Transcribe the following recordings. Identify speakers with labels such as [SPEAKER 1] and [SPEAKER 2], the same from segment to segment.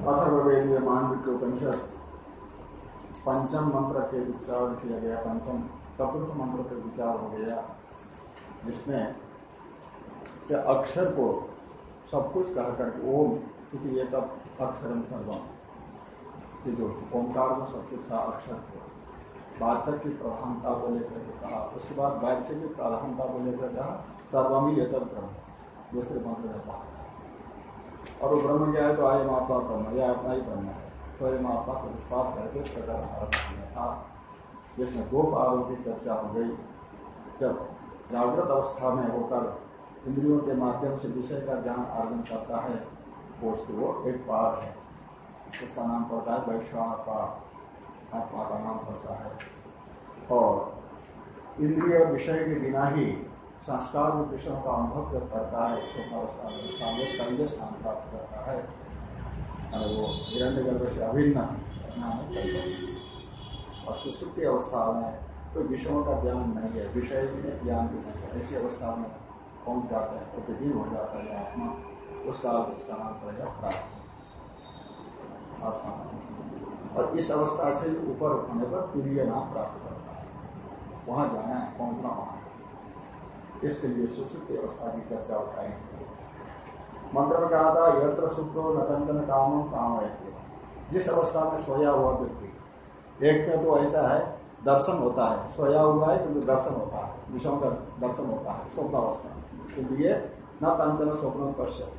[SPEAKER 1] पश्येमाक्षभिर्येत्रा
[SPEAKER 2] अथर्वेदीय मांडविक उपनिषद पंचम मंत्र के विचार किया गया पंचम चतुर्थ मंत्र के विचार हो गया जिसमें के अक्षर को सब कुछ कह करके ओम क्योंकि ये तब अक्षर सर्वम ये जो ओंकार को सब कुछ कहा अक्षर को वाचक की प्रधानता को लेकर के कहा उसके बाद वाच्य की प्रधानता को लेकर कहा सर्वम ये तब दूसरे मंत्र में कहा और वो ब्रह्म क्या है तो आय मापा ब्रह्म यह अपना ही ब्रह्म है। स्वयं मापा तो निष्पात करके प्रकार आरंभ था। जिसमें दो पारों की चर्चा हो गई। जब जागृत अवस्था में होकर इंद्रियों के माध्यम से विषय का ज्ञान अर्जन करता है वो उसके वो एक पार है। उसका नाम पड़ता है वैश्वान पार आत्मा का नाम पड़ता है। और इंद्रिय विषय के बिना ही संस्कार रूप विषयों का अनुभव जब करता है स्वप्नावस्था में उसका में कई स्थान प्राप्त करता है। और वो हिरण्य गर्भ से अभिन्न नाम है कैवश और सुसुप्ति अवस्था में कोई विषयों का ज्ञान नहीं है, विषय में ज्ञान भी नहीं है। ऐसी अवस्था में पहुँच जाते हैं, प्रतिदिन हो जाता है आत्मा, उस काल उसका नाम पड़ेगा प्राप्त। आत्मा। और इस अवस्था से ऊपर उठने पर तुरीय नाम प्राप्त करता है। वहाँ जाना है, पहुँचना वहाँ इसके लिए सुसुप्त अवस्था की चर्चा उठाएँगे मंत्र में कहा था, यत्र शुक्रो नटंकन कामो काम जिस अवस्था में सोया हुआ व्यक्ति, एक में तो ऐसा है, दर्शन होता है। सोया हुआ है किंतु तो दर्शन होता है। विषम का दर्शन होता है स्वप्न अवस्था के लिए न तंत्र स्वप्न पश्य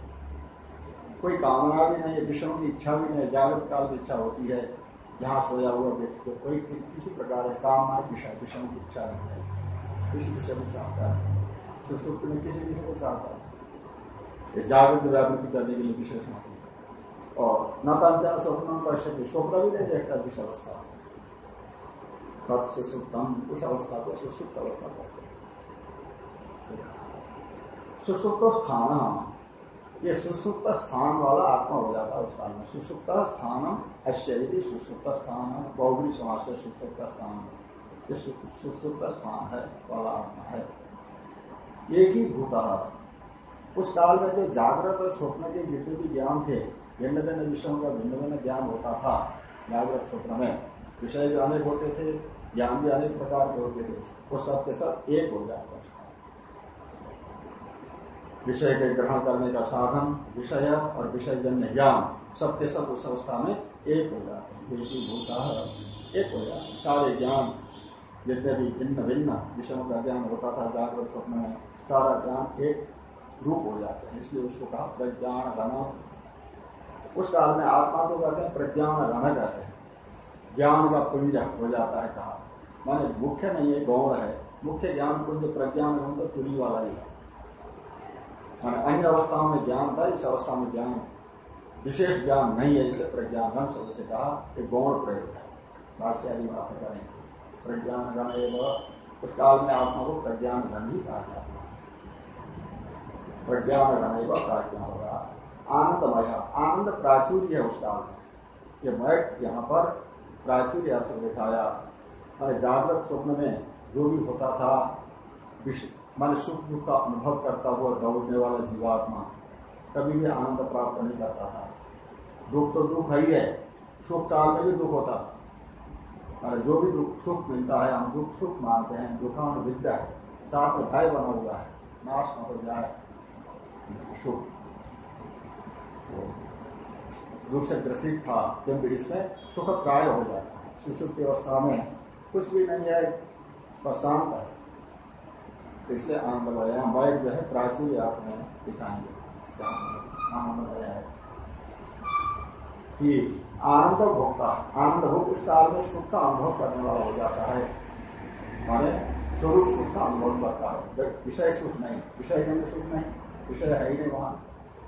[SPEAKER 2] कोई कामना भी नहीं है, विषम की इच्छा भी नहीं है, जागृत काल की इच्छा होती है, जहाँ सोया हुआ व्यक्ति को कोई किसी प्रकार है कामना विषय विषयों की इच्छा नहीं है। किसी विषय में चाहता है। सुसुप्त में किसी विषय को चाहता है। जागृत व्यापृति करने के लिए विशेष नहीं और न पंचान स्वप्न पश्य स्वप्न भी नहीं देखता जिस अवस्था तत् सुसुप्तम उस अवस्था को सुसुप्त अवस्था कहते हैं। सुसुप्त स्थान ये सुसुप्त स्थान वाला आत्मा हो जाता है उस काल में। सुसुप्त स्थानम अश्य सुसुप्त स्थान बहुबरी समाज से सुसुप्त स्थान। ये सुसुप्त स्थान है, वाला आत्मा है। एक ही भूत उस काल में जो जागृत और स्वप्न के जितने भी ज्ञान थे, भिन्न भिन्न विषयों का भिन्न भिन्न ज्ञान होता था जागृत स्वप्न में। विषय भी अनेक होते थे, ज्ञान भी अनेक प्रकार के होते थे, वो सब के सब एक हो जाता उसका विषय के ग्रहण करने का साधन, विषय और विषय जन्य ज्ञान सबके सब उस अवस्था में एक हो जाते हैं। एक ही भूता एक हो जाते सारे ज्ञान जितने भी भिन्न भिन्न विषयों का ज्ञान होता था जागृत स्वप्न में सारा ज्ञान एक रूप हो जाते हैं, इसलिए उसको कहा प्रज्ञान घन उस काल में आत्मा को कहते हैं प्रज्ञान घन कहते हैं। ज्ञान का पुंज हो जाता है कहा। माने मुख्य नहीं है गौण है। मुख्य ज्ञान पुंज प्रज्ञान घन तो तुरी वाला ही है। माने अन्य अवस्थाओं में ज्ञान था, इस अवस्था में ज्ञान विशेष ज्ञान नहीं है, इसलिए प्रज्ञान घन शब्द से कहा कि गौण प्रयोग है। भाष्य बात करें। प्रज्ञान घन एवं उस काल में आत्मा को प्रज्ञान घन ही कहा जाता है। प्रज्ञान एवं प्राज्ञा होगा आनंदमय आनंद प्राचुर्य है। उस काल में ये मैट यहाँ पर प्राचुर्य अर्थ दिखाया। मैंने जागृत स्वप्न में जो भी होता था मान सुख दुख का अनुभव करता हुआ दौड़ने वाला जीवात्मा कभी भी आनंद प्राप्त नहीं करता था। दुख तो दुख ही है सुख काल में भी दुख होता था। जो भी दुख सुख मिलता है, हम दुख सुख मानते हैं। दुखान विद्या है। साथ में भय बना हुआ है। नाश न हो जाए। सुख दुख से ग्रसित था किंतु इसमें सुख प्राय हो जाता है। सुसुप्त अवस्था में कुछ भी नहीं है बस शांत है तो इसलिए आनंद भया बैठ जो है प्राचुर्य आप में दिखाएँगे। आनंद भया है। कि आनंद भोगता आनंद भोग उस काल में सुख का अनुभव करने वाला हो जाता है। माने स्वरूप सुख का अनुभव करता है। विषय सुख नहीं। विषय के सुख नहीं। विषय है ही नहीं वहाँ।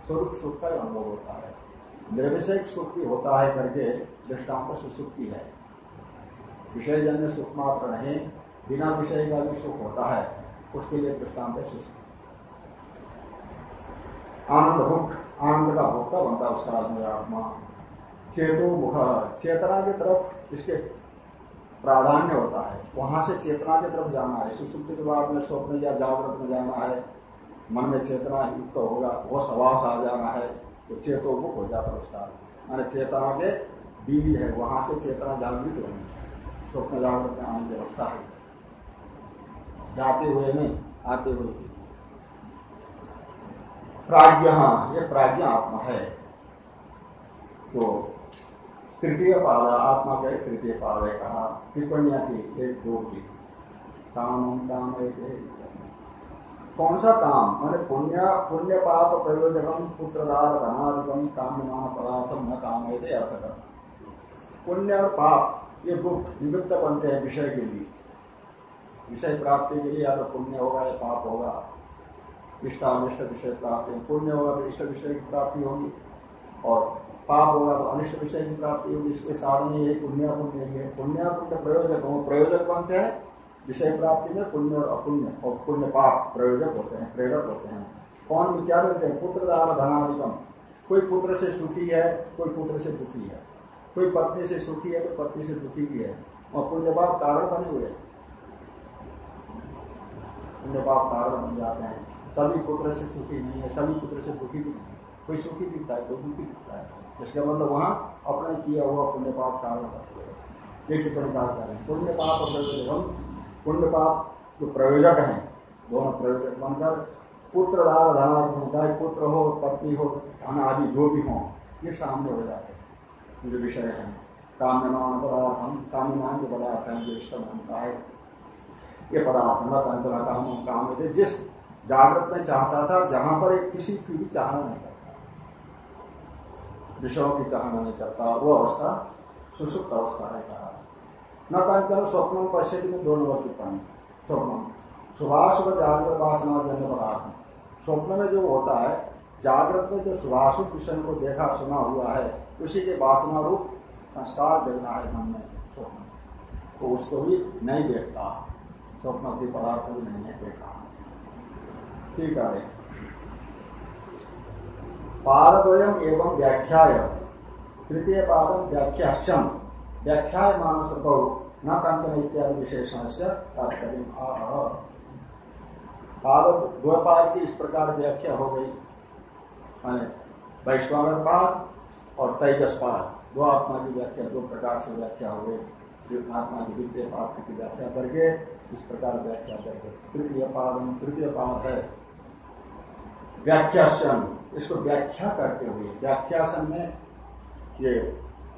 [SPEAKER 2] स्वरूप सुख का अनुभव होता है। निर्विषय सुख भी होता है करके दृष्टांत सुसुप्ति है। विषय जन्य सुख मात्र नहीं, बिना विषय का भी सुख होता है, उसके लिए दृष्टांत है सुसुप्ति आनंद भुख, आनंद का भोक्ता बनता है उसका आदमी आत्मा चेतो मुख, चेतना की तरफ़ इसके प्राधान्य होता है। वहाँ से चेतना की तरफ़ जाना है, सुसुप्ति के बाद में स्वप्न या जागृत में जाना है। मन में चेतना युक्त तो होगा, वो सवास आ जाना है तो चेतो मुख हो जाता है उसका। माने चेतना के बीज है, वहाँ से चेतना जागृत होनी स्वप्न जागृत में आने की अवस्था है। जाते हुए नहीं, आते हुए प्राज्ञ ये प्राज्ञ आत्मा है। तो तृतीय पाद, आत्मा का तृतीय पाद है कहा, टिप्पणियाँ थी, एक दो की। काम काम एक। कौन सा काम? मैंने पुण्य पुण्य पाप प्रयोजकम पुत्रदार धनाधिकम काम पदार्थम न काम है अर्थ करना पुण्य और पाप, ये गुप्त निवृत्त बनते हैं विषय के लिए। विषय प्राप्ति के लिए या तो पुण्य होगा या पाप होगा। इष्टानिष्ट विषय प्राप्ति, पुण्य होगा तो इष्ट विषय की प्राप्ति होगी। और पाप होगा तो अनिष्ट विषय की प्राप्ति होगी। इसके साधन ये पुण्य पुण्य पुण्य पुण्य प्रयोजक प्रयोजक बनते हैं। विषय प्राप्ति में पुण्य और अपुण्य और पुण्य पाप प्रयोजक होते हैं, प्रेरक होते हैं। कौन क्या मिलते हैं? पुत्र दान धनाधिकम कोई पुत्र से सुखी है, कोई पुत्र से दुखी है। कोई पत्नी से सुखी है कोई पत्नी से दुखी भी है। और पुण्य पाप कारण बने हुए पुण्य पाप कारण बन जाते हैं। सभी पुत्र से सुखी नहीं है, सभी पुत्र से दुखी भी नहीं कोई सुखी दिखता है, कोई दुखी दिखता है। इसका मतलब वहाँ अपने किया हुआ पुण्य पाप कारण ये टिप्पणी करें। पुण्य पाप प्रयोजक हम पुण्य पाप जो प्रयोजक हैं, दोनों प्रयोजक बनकर पुत्र दार धना चाहे पुत्र हो, पत्नी हो, धन आदि जो भी हो, ये सामने हो जाते हैं। जो विषय है। काम्यमान पदार्थ हम काम्यमान जो पदार्थ है जो इष्ट बनता है। ये पदार्थ न काम काम जिस जागृत में चाहता था, जहाँ पर एक किसी की भी चाहना नहीं करता। विषयों की चाहना नहीं करता, वो अवस्था सुसुप्त अवस्था है कहा न कंचन स्वप्न में दोनों वर्ग टिप्पणी स्वप्न। सुभाषुभ जागृत वासना जन्य पदार्थ। स्वप्न में जो होता है, जागृत में जो सुभाषुभ विषय को देखा, सुना हुआ है, उसी के वासना रूप संस्कार जगना है मन में, स्वप्न। तो उसको भी नहीं देखता। स्वप्न की पदार्थ भी नहीं है, देखा। ठीक है। पादद्वयम एवं व्याख्या तृतीय पादम व्याख्याक्षम व्याख्या मानस न कंचन इत्यादि विशेषण से तात्पर्य पाद की इस प्रकार व्याख्या हो गई। माने वैश्वानर पाद और तेजस पाद दो आत्मा की व्याख्या, दो प्रकार से व्याख्या हो गई। आत्मा की द्वितीय पाद की व्याख्या करके इस प्रकार व्याख्या करके। तृतीय पाद तृतीय पाद है। व्याख्यासन, इसको व्याख्या करते हुए, व्याख्यासन में ये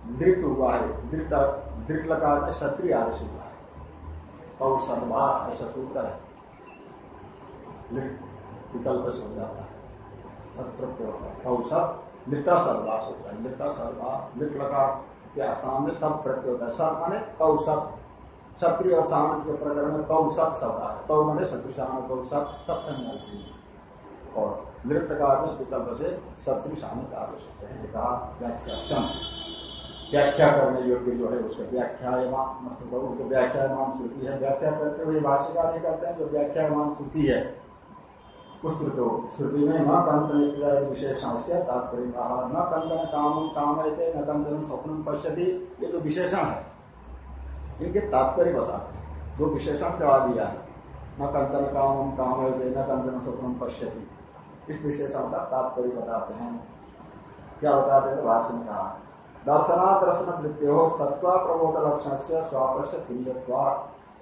[SPEAKER 2] दृट हुआ है दृट लगा के क्षत्रिय आदेश हुआ है। और सदभा ऐसा सूत्र है। विकल्प से हो जाता है। होता है होता है। लगा के स्थान में सब प्रत्यय होता है। कौ क्षत्रिय और सामज के प्रकरण में कौ शब्द है। तौ माने क्षत्रिय सामने कौ और नृत्य का विकल्प से सत्रिश आने का सकते हैं। व्याख्या करने योग्य जो है उसका व्याख्यायमान उसको व्याख्यायमान श्रुति है। व्याख्या करते हुए भाषिका नहीं करते हैं, जो व्याख्यायमान श्रुति है, उस श्रुति में न कंचन विशेषण से तात्पर्य कहा, न कंचन काम काम रहते न कंचन स्वप्न पश्यति, ये जो विशेषण है, इनके तात्पर्य बताते हैं। दो विशेषण चढ़ा दिया है। न कंचन काम काम रहते न कंचन स्वप्न पश्यति, इस विशेषण का तात्पर्य बताते हैं। क्या बताते हैं? भाष्य में कहा दर्शना दर्शन वृत्ति तत्व प्रबोध लक्षण से स्वापस तुल्यवा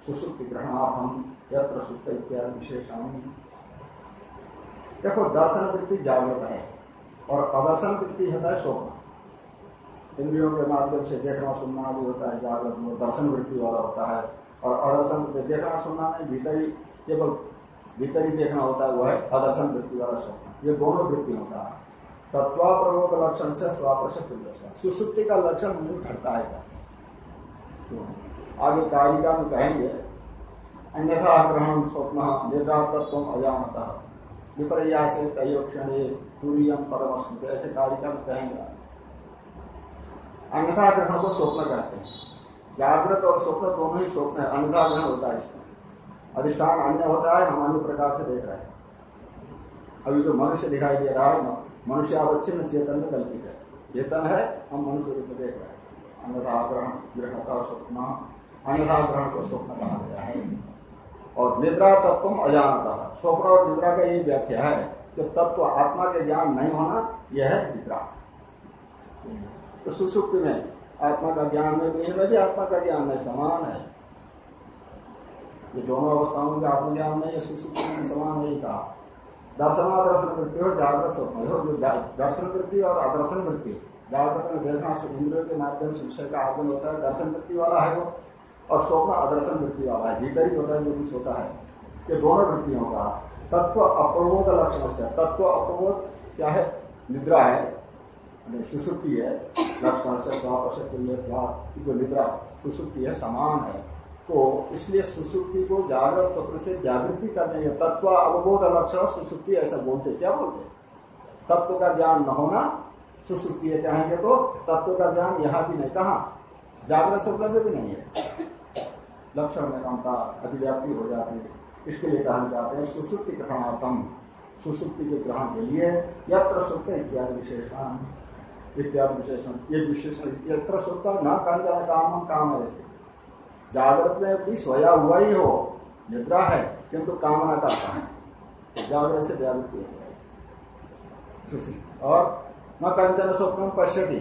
[SPEAKER 2] सुसुप्ति यत्र सुप्त इत्यादि विशेषण। देखो दर्शन वृत्ति जागृत है और अदर्शन वृत्ति होता है स्वप्न इंद्रियों के माध्यम से देखना, सुनना भी होता है, जागृत में दर्शन वृत्ति वाला होता है। और अदर्शन देखना, सुनना नहीं, भीतरी, केवल भीतरी देखना होता है, वह है अदर्शन वृत्ति वाला स्वप्न ये दोनों वृत्ति होता है। तत्वा प्रबोध लक्षण से स्वापस सुसुप्ति का लक्षण नहीं घटता है। तो आगे कारिका में कहेंगे, अन्यथा ग्रहण स्वप्न निर्धातत्व अजानता विपर्या से तय क्षण तुरीयम परम स्मृति ऐसे कारिका में कहेंगे। अन्यथा ग्रहण को स्वप्न कहते हैं। जागृत और स्वप्न दोनों ही स्वप्न है। अन्यथा ग्रहण होता है इसमें। अधिष्ठान अन्य होता है, हम अन्य प्रकार से देख रहे हैं। अभी जो मनुष्य दिखाई दे रहा है मनुष्य अवच्छिन्न चेतन में कल्पित है चेतन है हम मनुष्य रूप में देख रहे हैं। अन्यथा ग्रहण ग्रहण का स्वप्न अन्यथा ग्रहण को स्वप्न कहा गया है। और निद्रा तत्व अजानता। स्वप्न और निद्रा का यही व्याख्या है कि तत्व आत्मा के ज्ञान नहीं होना, यह है निद्रा। तो सुसुप्त में आत्मा का ज्ञान नहीं तो इनमें भी आत्मा का ज्ञान नहीं, समान है। ये दोनों अवस्थाओं में आत्मज्ञान नहीं है सुसुप्त में समान नहीं कहा। दर्शनादर्शन वृत्ति हो जागृत स्वप्न हो, जो दर्शन वृत्ति और अदर्शन वृत्ति जागृत में देखना इंद्रियों के माध्यम से विषय का आर्जन होता है दर्शन वृत्ति वाला है वो, और स्वप्न अदर्शन वृत्ति वाला है। भीतर ही होता है, जो कुछ होता है, ये दोनों वृत्तियों का तत्व अप्रबोध लक्षण से। तत्व अप्रबोध क्या है? निद्रा है सुसुप्ति है, लक्षण से जो निद्रा, सुसुप्ति है, समान है। तो इसलिए सुसुप्ति को जागृत स्वप्न से जागृति करने के तत्व अवबोध लक्षण सुसुप्ति ऐसा बोलते क्या बोलते तत्व का ज्ञान न होना सुसुप्ति है, कहेंगे तो तत्व का ज्ञान यहाँ भी नहीं। कहा? जागृत स्वप्न में भी नहीं है। लक्षण में कम का अतिव्याप्ति हो जाती है। इसके लिए कहा जाते हैं सुसुप्ति ग्रहणार्थम सुसुप्ति के ग्रहण के लिए यत्र सुप्त इत्यादि विशेषण इत्यादि विशेषण, ये विशेषण यत्र सुप्त न कंजन काम काम है जागृत में भी सोया हुआ ही हो, निद्रा है, किंतु कामना करता है जागृत से व्यावृत्ति हो और न कंचन स्वप्न पश्यति।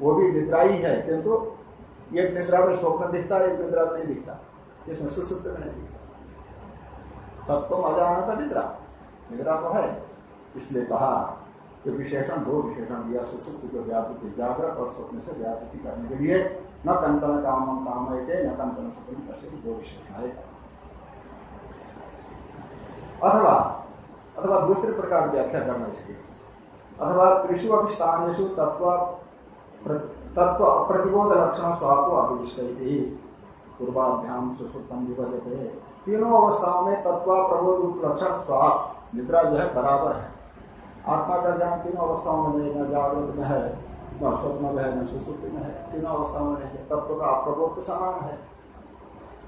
[SPEAKER 2] वो भी निद्रा ही है किंतु एक निद्रा में स्वप्न दिखता है एक निद्रा में नहीं दिखता। इसमें सुसुप्त में नहीं दिखता। तब तो मज़ा आना था निद्रा। निद्रा तो है। इसलिए कहा कि विशेषण, दो विशेषण दिया सुसुप्त को व्यापृति जागृत और स्वप्न से व्यापृति करने के लिए। न कंचन काम काम थे न कंचन स्वप्न पश्चिम दो विशेषण है अथवा अथवा दूसरे प्रकार की व्याख्या करना इसकी अथवा कृषि स्थानीय तत्व तत्व अप्रतिबोध लक्षण स्वापो अभिष्ट पूर्वाभ्याम सुसुप्तम विभजते। तीनों अवस्थाओं में तत्व, प्रबोध लक्षण स्वाप निद्रा जो है बराबर है। आत्मा का ज्ञान तीनों अवस्थाओं में जागृत में है। न स्वप्न में है न सुसुप्ति में है तीनों अवस्थाओं में नहीं तत्व का अप्रबोध समान है।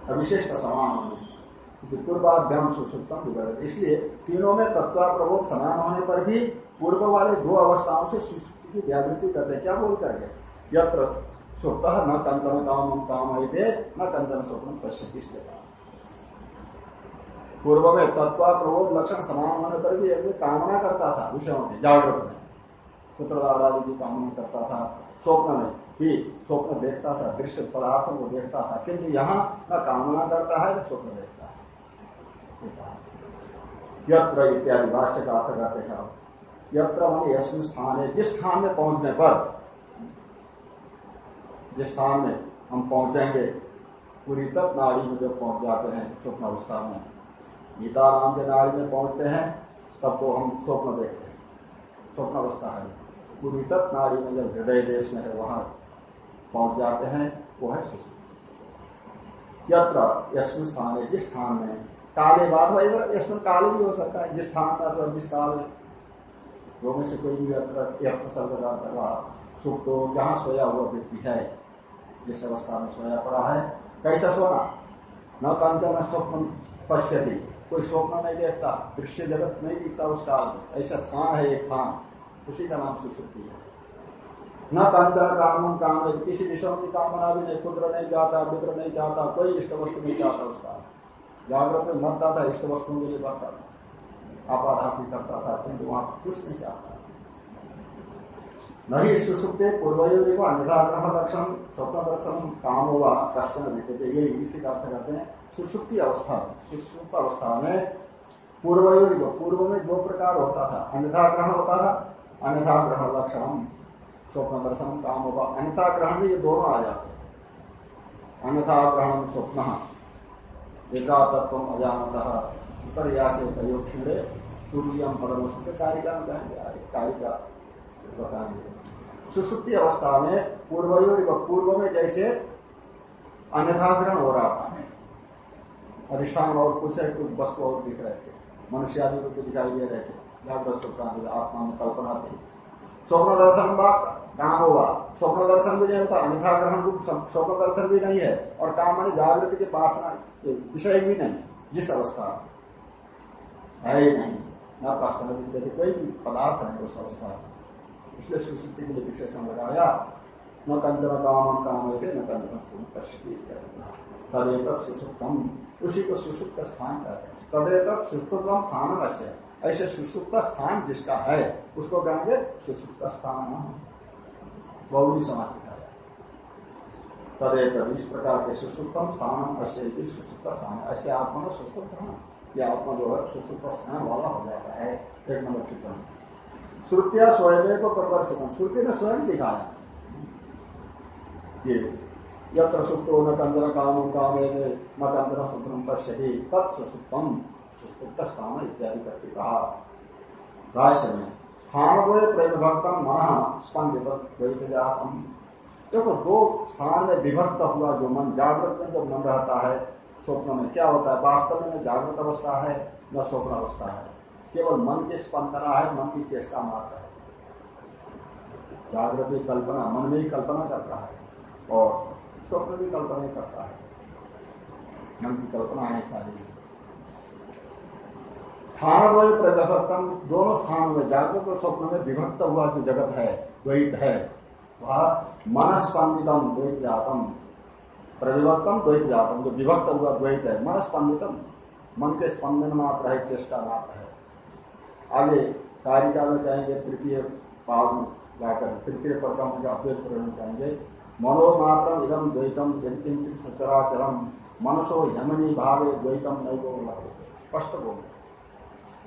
[SPEAKER 2] अविशेष का समान पूर्वाभ्याम सुसुप्तम विगत इसलिए तीनों में तत्व प्रबोध समान होने पर भी पूर्व वाले दो अवस्थाओं से सुसुप्ति की व्यावृत्ति करते हैं। क्या बोल करके यत्र सुप्त न कंचन काम काम न कंचन स्वप्न पश्चिम इसके पूर्व में तत्व प्रबोध लक्षण समान होने पर भी एक कामना करता था, विषयों की जागृत में पुत्र दादाजी की कामना करता था। स्वप्न में भी स्वप्न देखता था, दृश्य पदार्थों को देखता था। किंतु यहाँ न कामना करता है, न स्वप्न देखता है। यत्र इत्यादि भाष्य का अर्थ करते हैं। यत्र मान यशमिन स्थान है जिस स्थान में पहुँचने पर, जिस स्थान में हम पहुँचेंगे, पूरी तक नाड़ी में जब पहुँच जाते हैं, स्वप्न अवस्था में, गीता नाम के नाड़ी में पहुँचते हैं, तब तो हम स्वप्न देखते हैं। स्वप्न अवस्था है। पूरी तत् नाड़ी में जब हृदय देश में है, वहाँ पहुँच जाते हैं, वो है सुसुप्त यत्र यशमिन स्थान है जिस स्थान में काले बात इधर यशमिन काले भी हो सकता है, जिस स्थान में अथवा जिस काल में। दो में से कोई भी यत्र शब्द कर रहा सुख तो जहाँ सोया हुआ व्यक्ति है, जिस अवस्था में सोया पड़ा है, कैसा सोना न कंचन स्वप्न पश्यती। कोई स्वप्न नहीं देखता, दृश्य जगत नहीं दिखता उस काल ऐसा स्थान है, एक स्थान। उसी का नाम सुसुप्ति है। न कंचन काम काम है किसी विषय की कामना भी नहीं, पुत्र नहीं चाहता मित्र नहीं चाहता, कोई इष्ट वस्तु नहीं चाहता उसका। जागृत में मरता था इष्ट वस्तुओं के लिए बढ़ता था आपाधापी करता था, किंतु वहाँ कुछ नहीं चाहता। नहीं सुसुप्ते पूर्वयोग अन्यथा ग्रह लक्षण, स्वप्न दर्शन, काम हुआ, कष्ट दिखते ये इसी का अर्थ करते हैं। सुसुप्ति अवस्था सुसुप्त अवस्था में पूर्वयोग पूर्व में दो प्रकार होता था, अन्यथा ग्रहण होता था अन्यथा ग्रहण लक्षण स्वप्न दर्शन काम होगा। अन्यथा ग्रहण में ये दोनों आ जाते हैं। अन्यथा ग्रहण स्वप्न निद्रा तत्व अजानत से प्रयोग छिड़े तुर्यम पदम कारिका कारिका बताएँगे। सुसुप्ति अवस्था में पूर्व पूर्व में जैसे अन्यथाग्रहण हो रहा था। अधिष्ठान और कुछ है, कुछ वस्तु और दिख रहे थे। मनुष्य आदि को दिखाई दे रहे थे। जागृत स्वप्न आत्मा में कल्पना थी स्वप्न दर्शन बात काम होगा? स्वप्न दर्शन भी नहीं होता, अन्यथा ग्रहण रूप स्वप्न दर्शन भी नहीं है और काम माने जागृति के पास विषय भी नहीं, जिस अवस्था है ही नहीं। न पश्चिम विद्यते कोई भी पदार्थ नहीं उस अवस्था इसलिए सुशुद्धि के लिए विशेषण लगाया, न कंचन काम काम होते, न कंचन सुन सुसुप्तम। उसी को सुसुप्त स्थान कहते हैं। तदेत सुसुप्तम स्थान अवश्य ऐसे सुसुप्त स्थान जिसका है, उसको कहेंगे सुसुप्त स्थान। बहुली समाज दिखाया तदेत इस प्रकार के सुसुप्तम स्थान अश्य सुसुप्त स्थान। ऐसे आत्मा में सुसुप्त है यह आत्मा जो है, सुसुप्त स्थान वाला हो जाता है। एक नंबर टिप्पणी। श्रुतिया स्वयं को प्रदर्शित श्रुति ने स्वयं दिखाया। ये यत्र सुप्तो न कंदन काम काम न कंदन सुप्तम पश्य तत्सुप्तम सुप्त स्थान इत्यादि करके कहा। भाष्य में स्थान प्रेम भक्तम मन स्पंदित जातम देखो, दो स्थान में विभक्त हुआ जो मन, जागृत में जब मन रहता है, स्वप्न में क्या होता है? वास्तव में न जागृत अवस्था है, न स्वप्न अवस्था है। केवल मन के स्पंदना है, मन की चेष्टा मात्र है। जागृत में कल्पना, मन में ही कल्पना करता है और स्वप्न भी कल्पना करता है। मन की कल्पना है सारी स्थान वही प्रभक्तम दोनों स्थान में जागृत और स्वप्न में विभक्त हुआ जो जगत है, द्वैत है। वह मन स्पंदितम द्वैत जातम। प्रविभक्तम द्वैत जातम। जो विभक्त हुआ द्वैत है मन स्पंदितम मन के स्पंदन मात्र है, चेष्टा मात्र है। आगे कारिका में कहेंगे तृतीय पाव जाकर, तृतीय पद का अद्वैत प्रकरण कहेंगे मनोमात्र इदम द्वैतम, यदि किंचित सचराचरम। मनसो यमनी भावे द्वैतम नहीं बोल स्पष्ट बोल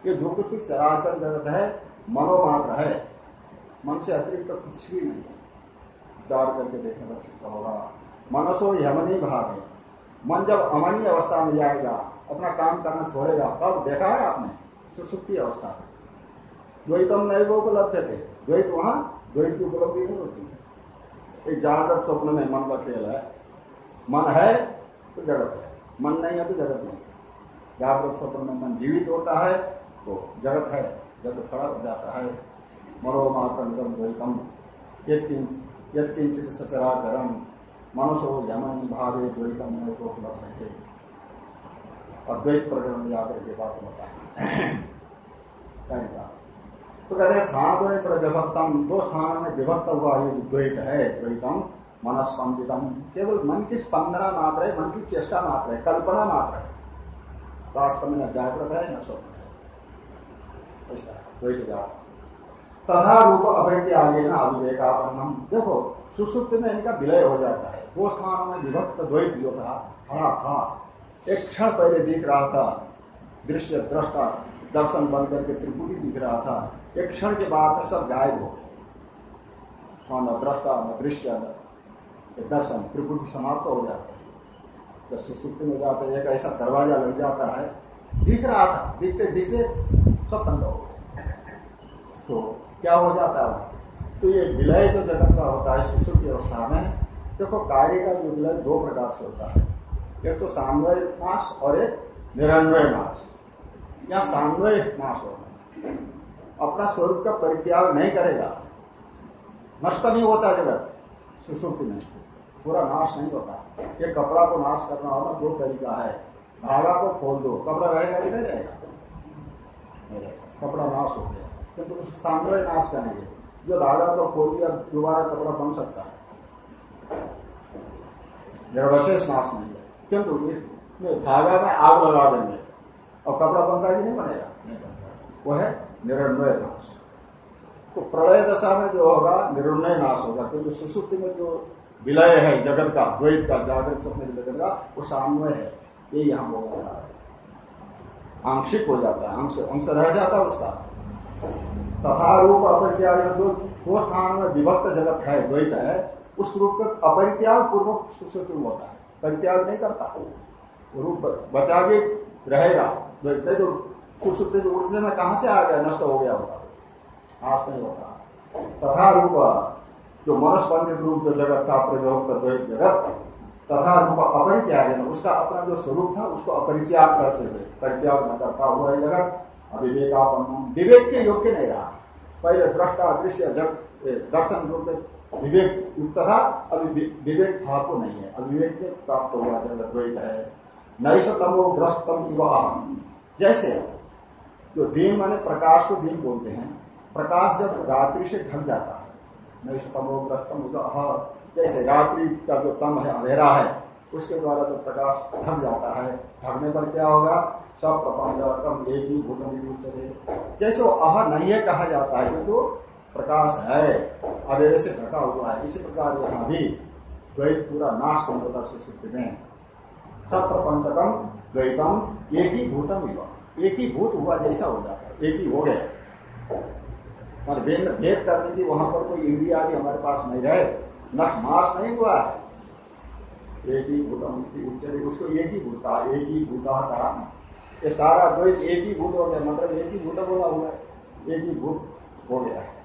[SPEAKER 2] ये जो कुछ भी चराचर जगत है मनोमात्र है, मन से अतिरिक्त तो कुछ भी नहीं है। विचार करके देखने पर सिद्ध होगा। मनसो यमनी भाव। है मन जब अमनी अवस्था में जाएगा, अपना काम करना छोड़ेगा कब देखा है आपने, सुसुप्ति अवस्था में द्वैतम नहीं वो उपलब्ध थे। द्वैत वहाँ, द्वैत की उपलब्धि नहीं होती है। एक जागृत स्वप्न में मन का खेल है। मन है तो जगत है। मन नहीं है तो जगत नहीं है। जागृत स्वप्न में मन जीवित होता है। तो जगत है, जगत खड़ा हो जाता है। मनोमात्रम द्वैतम। यत्किंचित सचराचरम। मनुष्य यमन भावे द्वैतम को उपलब्ध है अद्वैत प्रकरण में जाकर के बात होता है। तो कहते हैं स्थान द्वैत विभक्तम। दो स्थान में विभक्त हुआ ये द्वैत है, द्वैतम मनस्पंदितम केवल मन की स्पंदना मात्र है, मन की चेष्टा मात्र है, कल्पना मात्र है। वास्तव में न जागृत है, न स्वप्न ऐसा द्वैत व्याप तथा रूप अपरित्य आगे ना, अविवेकापन्नम। देखो सुसुप्त में इनका विलय हो जाता है। दो स्थानों में विभक्त द्वैत जो था खड़ा था। एक क्षण पहले दिख रहा था। दृश्य, दृष्टा, दर्शन बंद करके त्रिपुटी दिख रहा था। एक क्षण के बाद में सब गायब हो हाँ न दृष्टा, न दृश्य दर्शन त्रिपुटी समाप्त हो जाता है। जब सुसुप्ति में जाते एक ऐसा दरवाज़ा लग जाता है। दिख रहा था। दिखते दिखते सब बंद हो तो क्या हो जाता है? तो ये विलय जो जगत का होता है सुश्रुति अवस्था में देखो कार्य का जो विलय दो प्रकार से होता है। एक तो सान्वय नाश और एक निरन्वय नाश। या सान्वय नाश होगा अपना स्वरूप का परित्याग नहीं करेगा। नष्ट नहीं होता जगत सुश्रुति में पूरा नाश नहीं होता। ये कपड़ा को नाश करना होगा दो तरीका है। धागा को खोल दो। कपड़ा रहेगा कि नहीं रहेगा? कपड़ा नाश हो गया। किंतु तो सांग्रह नाश करेंगे जो धागा को खोल दिया, दोबारा कपड़ा बन सकता है। निर्वशेष नाश नहीं है। किंतु इसमें धागा में आग लगा देंगे। और कपड़ा बनता कि नहीं बनेगा। वो है निरन्वय नाश। तो प्रलय दशा में जो होगा निरुन्नय नाश होगा। क्योंकि सुसुप्ति में जो विलय है, जगत का, द्वैत का, जागृत स्वप्न जगत का, वो सामन्वय है। ये यहाँ बोला जा रहा है। आंशिक हो जाता है, अंश अंश रह जाता है उसका। तथा रूप अपरित्याग जो दो स्थान में विभक्त जगत है, द्वैत है, उस रूप का अपरित्याग पूर्वक सुश्रुति होता है। परित्याग नहीं करता। रूप बचा भी रहेगा, द्वैत नहीं तो सुश्रुति उठने में कहाँ से आ गया? नष्ट हो गया होगा। नाश नहीं होता। तथा रूप जो मनस्पंदित रूप जो जगत था प्रयोग द्वैत जगत तथा रूप अपरित्याग है उसका अपना जो स्वरूप था, उसको अपरित्याग करते हुए, परित्याग न करता हुआ जगत अविवेकापन्न विवेक के योग्य नहीं रहा। पहले दृष्टा दृश्य जब दर्शन रूप में विवेक युक्त था, अभी विवेक था को नहीं है। अविवेक में प्राप्त हुआ जगत द्वैत है। नैशतमो ग्रस्तम युवा जैसे जो दिन माने प्रकाश को दिन बोलते हैं, प्रकाश जब रात्रि से ढक जाता है नैशतमो ग्रस्तम जैसे रात्रि का जो तम है, अंधेरा है, उसके द्वारा जो प्रकाश ढक जाता है ढकने पर क्या होगा? सब प्रपंच एक ही भूतम चले। जैसे वो अह नहीं है कहा जाता है, किंतु प्रकाश है, अधेरे से ढका हुआ है। इसी प्रकार यहाँ भी द्वैत पूरा नाश कम होता सुश्रुति में। सब प्रपंचकम द्वैतम एक ही भूतम एक ही भूत हुआ जैसा हो जाता है। एक ही हो गया। और भेद भेद करने की वहाँ पर कोई इंद्रिया आदि हमारे पास नहीं रहे नख नाश नहीं हुआ है। एक ही भूतम उच्चरी उसको एक ही भूता एक ही भूता कहा ये सारा द्वैत एक ही भूत हो गया मतलब एक ही भूत बोला हुआ है, एक ही भूत हो गया है।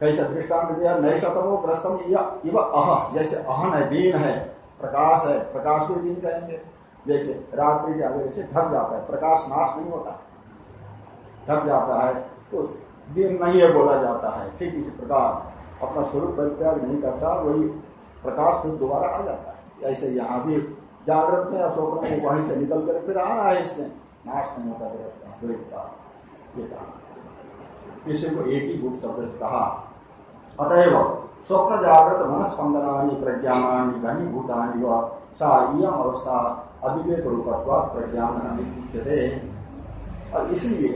[SPEAKER 2] कैसे दृष्टांत दिया नई शतमो ग्रस्तम इव अह, जैसे अहन है, दीन है, प्रकाश है, प्रकाश को ही दिन कहेंगे जैसे रात्रि के आगे से ढक जाता है, प्रकाश नाश नहीं होता, ढक जाता है तो दिन नहीं है बोला जाता है। ठीक इसी प्रकार अपना स्वरूप परित्याग नहीं करता, वही प्रकाश फिर दोबारा आ जाता है। ऐसे यहाँ भी जागृत में अशोक में वहीं से निकल कर फिर आ रहा है इसमें नाश नहीं होता जगत का। एक ही भूत शब्द कहा। अतएव स्वप्न जागृत मन स्पंदना प्रज्ञानी घनीभूतानी व सा अवस्था अविवेक रूपत्व प्रज्ञान और इसलिए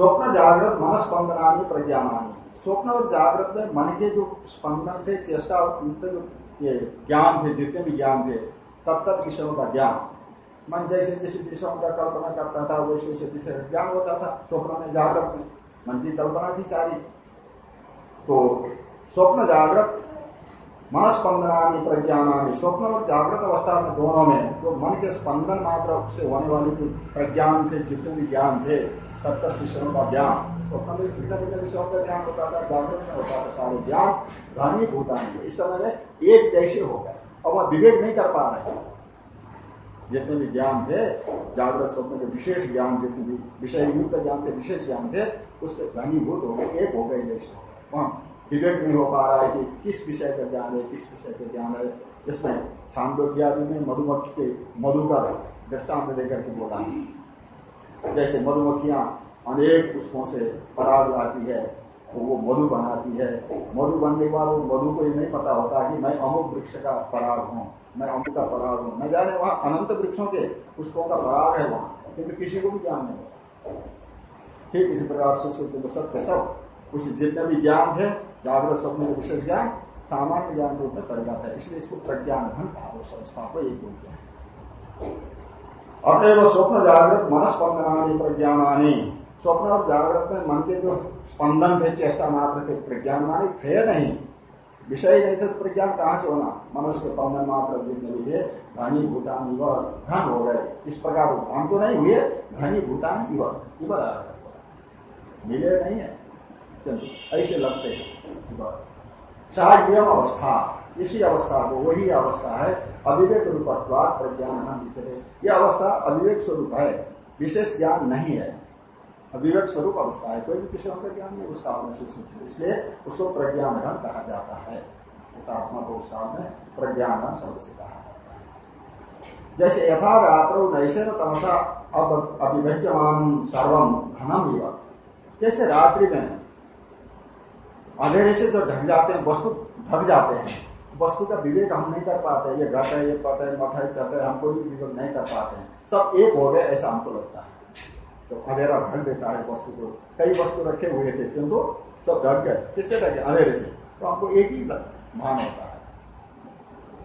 [SPEAKER 2] स्वप्न जागृत मन स्पंदना प्रज्ञानी स्वप्न और जागृत में मन के जो स्पंदन थे, चेष्टा और जो ये ज्ञान थे, जितने भी ज्ञान थे, तब तक विषयों का ज्ञान। मन जैसे जैसे विषयों का कल्पना करता था, वैसे वैसे विषय ज्ञान होता था, स्वप्न में जागृत में। मन की कल्पना थी सारी। तो स्वप्न जागृत मन स्पंदनानी प्रज्ञानी स्वप्न और जागृत अवस्था में दोनों में, जो मन के स्पंदन मात्र से होने वाले जो प्रज्ञान थे, जितने भी ज्ञान थे तब तक विषयों का ज्ञान। स्वप्न में भिन्न भिन्न विषयों का ज्ञान होता था, जागृत में होता था, सारे ज्ञान घनी भूतानी इस समय में एक जैसे हो गए। और वह विवेक नहीं कर पा रहे जितने भी ज्ञान थे, जागृत स्वप्न के विशेष ज्ञान, जितने भी विषय युक्त ज्ञान थे विशेष ज्ञान थे, उसके घनीभूत हो गए, एक हो गए जैसे वहाँ विवेक नहीं हो पा रहा है कि किस विषय का ज्ञान है, किस विषय का ज्ञान है। इसमें छांदोग्य आदि में मधुमक्खी के मधु का दृष्टांत देकर के बोला। जैसे मधुमक्खियाँ अनेक पुष्पों से पराग लाती है तो वो मधु बनाती है। मधु बनने के बाद वो मधु को ये नहीं पता होता कि मैं अमुक वृक्ष का पराग हूँ, मैं अमुक का पराग हूँ। न जाने वहाँ अनंत वृक्षों के पुष्पों का पराग है वहाँ क्योंकि किसी को भी ज्ञान नहीं होता। ठीक इसी प्रकार से सत्य सब उस जितने भी ज्ञान थे, जागृत स्वप्न विशेष ज्ञान सामान्य ज्ञान रूप में परिणत है। इसलिए इसको प्रज्ञान धन संस्था को एक बोलते हैं। अतएव स्वप्न जागृत मन स्पंदनानी प्रज्ञानी स्वप्न और जागृत में मन के जो स्पंदन थे, चेष्टा मात्र थे प्रज्ञान थे नहीं। विषय नहीं थे तो प्रज्ञान कहाँ से होना? मनुष्य के स्पंदन मात्र जितने भी थे घनी भूतान घन हो गए। इस प्रकार घन तो नहीं हुए घनी भूतान इव इव मिले नहीं है। ऐसे लगते हैं। साह्यम अवस्था। इसी अवस्था को, वही अवस्था है, अविवेक रूपत्वा प्रज्ञान विचरे। यह अवस्था अविवेक स्वरूप है, विशेष ज्ञान नहीं है। अविवेक स्वरूप अवस्था है, कोई भी किसी का ज्ञान नहीं, उसका सुश्रुत इसलिए उसको प्रज्ञान धन कहा जाता है। इस आत्मा को उस काल में प्रज्ञान धन शब्द से कहा जाता है। जैसे यथा रात्रो नैसे तमसा अब अभिभज्यमान सर्वम घनम युवा जैसे रात्रि में अंधेरे से जो ढक जाते हैं, वस्तु ढक जाते हैं वस्तु का विवेक हम नहीं कर पाते ये घट है, ये पट है, मठ है चट है हम कोई भी विवेक नहीं कर पाते हैं। सब एक हो गए, ऐसा हमको लगता है। तो अंधेरा ढक देता है वस्तु को। कई वस्तु रखे हुए थे, किंतु सब ढक गए। किससे ढके अंधेरे से। तो हमको एक ही मान होता है।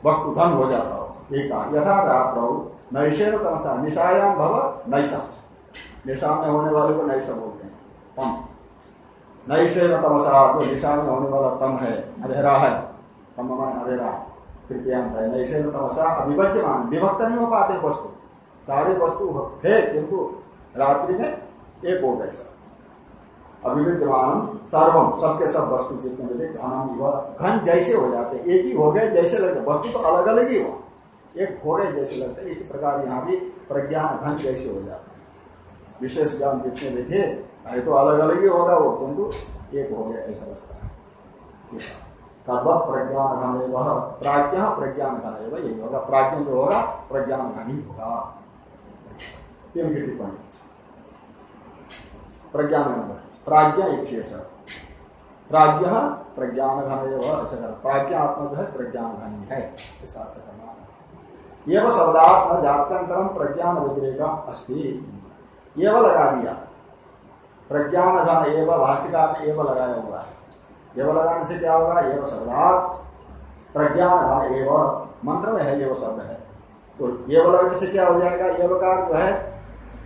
[SPEAKER 2] वस्तु धन हो जाता हो। एक यथा रात्र नैशे तमसा। निशायाम भव नैसा निशा में होने वाले को नैसा बोलते हैं। तम। नैसे न तमसा जो दिशा में होने वाला तम है। अधेरा है। तम अधेरा तृतीयांत है नैसे न तमसा अविभज्यमान। विभक्त नहीं हो पाते वस्तु। सारे वस्तु थे किंतु रात्रि में एक हो गए सब अभिविद्यमान सर्वम सबके सब वस्तु जितने मिले घनम घन जैसे हो जाते एक ही हो गए, जैसे लगते वस्तु तो अलग अलग ही हो। एक हो गए, जैसे लगते इसी प्रकार यहाँ भी प्रज्ञान, घन जैसे हो जाते विशेष ज्ञान जितने भी थे तो अलग अलग ही होगा वो किंतु एक हो गया, ऐसा लगता है। तब प्रज्ञान घन वह प्राज्ञ, प्रज्ञान घन एवं यही होगा। प्राज्ञ जो होगा, प्रज्ञान घन होगा। तीन की टिप्पणी। प्रज्ञान घन प्राज्ञा एक शेष प्राज्ञ, प्रज्ञान घन ऐसा प्राज्ञा आत्मा जो है, प्रज्ञान घन है ऐसा अर्थ करना ये शब्दार्थ जात्यंतरम प्रज्ञान अस्थि ये लगा दिया। प्रज्ञान घन एवं भाषिका में एवं लगाया हुआ है। एवं लगाने से क्या होगा एवं शब्दार्थ प्रज्ञान एवं। मंत्र में है एवं शब्द है। तो ये लगाने से क्या हो जाएगा एवं का जो है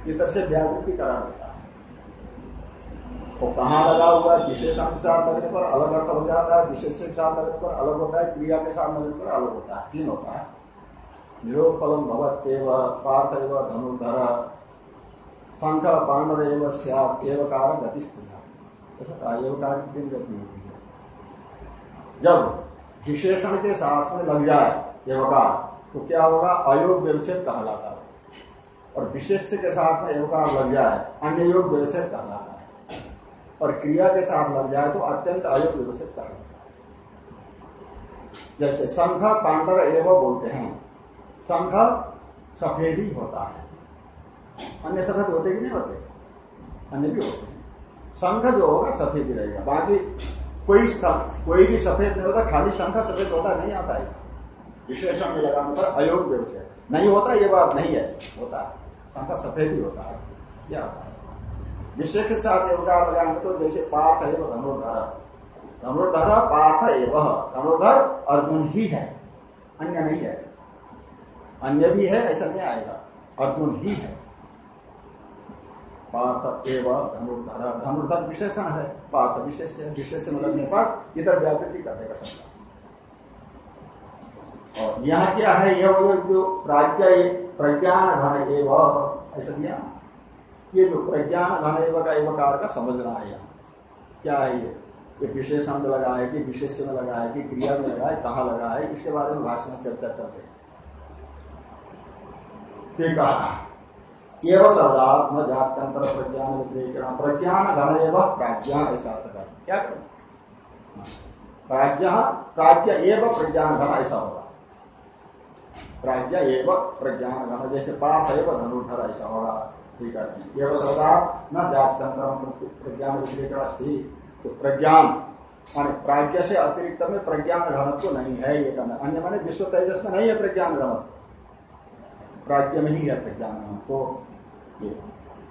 [SPEAKER 2] इतर से व्यावृत्ति करा देता है। वो कहाँ लगा हुआ है? विशेषण के साथ लगने पर अलग अर्थ हो जाता है। विशेष के साथ लगने पर अलग होता है। क्रिया के साथ लगने पर अलग होता है। तीन होता है। निरोत्पलम भवत एव पार्थ एव धनुर्धर शंख पांडव एव एवकार गति ऐसा एवकार की तीन गति होती जब विशेषण के साथ में लग जाए एवकार तो क्या होगा? अयोग व्यवच्छेद कहलाता है। और विशेष के साथ में एवकार लग जाए अन्य योग व्यवच्छेद कहलाता है। और क्रिया के साथ लग जाए तो अत्यंत अयोग व्यवच्छेद कहलाता है। जैसे संघ, पांडव एवं बोलते हैं। संघ सफ़ेद ही होता है। अन्य सफ़ेद होते कि नहीं होते? अन्य भी होते हैं। संघ जो होगा, सफ़ेद ही रहेगा। बाकी कोई कोई भी सफ़ेद नहीं होता, खाली शंख सफ़ेद होता, नहीं आता है विशेषण में लगाने पर अयोग व्यवसाय नहीं होता, ये बात नहीं है। होता। है शंख सफ़ेद ही होता। है क्या होता है। विषय के साथ योगदान लगाएँगे तो जैसे पार्थ है वो धनुर्धर। धनुर्धर पार्थ एवं धनुर्धर अर्जुन ही है। अन्य नहीं है। अन्य भी है, ऐसा नहीं आएगा। अर्जुन ही है। पार्थ एवं धनुर्धर धनुर्धर विशेषण है पार्थ विशेष विशेषण लगने पर इधर व्यावृत्ति करने का सकता और यहाँ क्या है, यह जो प्राज्ञा प्रज्ञान घन एवं, ऐसा दिया? ये जो प्रज्ञान घन एवं का एवं कार का समझना है यहाँ। क्या है ये? विशेषण में लगा है कि विशेष में लगा है कि क्रिया में लगा है कहाँ लगा है, इसके बारे में भाषण चर्चा चल रही एवं शब्दात न जात्यंतर प्रज्ञान व्यतिरेकण प्रज्ञान घन एवं प्राज्ञा ऐसा अर्थ कर क्या करें? प्राज्ञा, प्राज्ञ एवं प्रज्ञान घन ऐसा होगा। प्राज्ञ एवं प्रज्ञान घन जैसे पाठ एवं धनुर्धर ऐसा होगा। ठीक है? एवं शब्दात न जात्यंतर प्रज्ञान व्यतिरेकण अस्थि तो प्रज्ञान, माने प्राज्ञ से अतिरिक्त में प्रज्ञान घनत्व तो नहीं है ये कहना अन्य माने विश्व तेजस में नहीं है प्रज्ञान घनत्व प्राज्ञ में ही है प्रज्ञान तो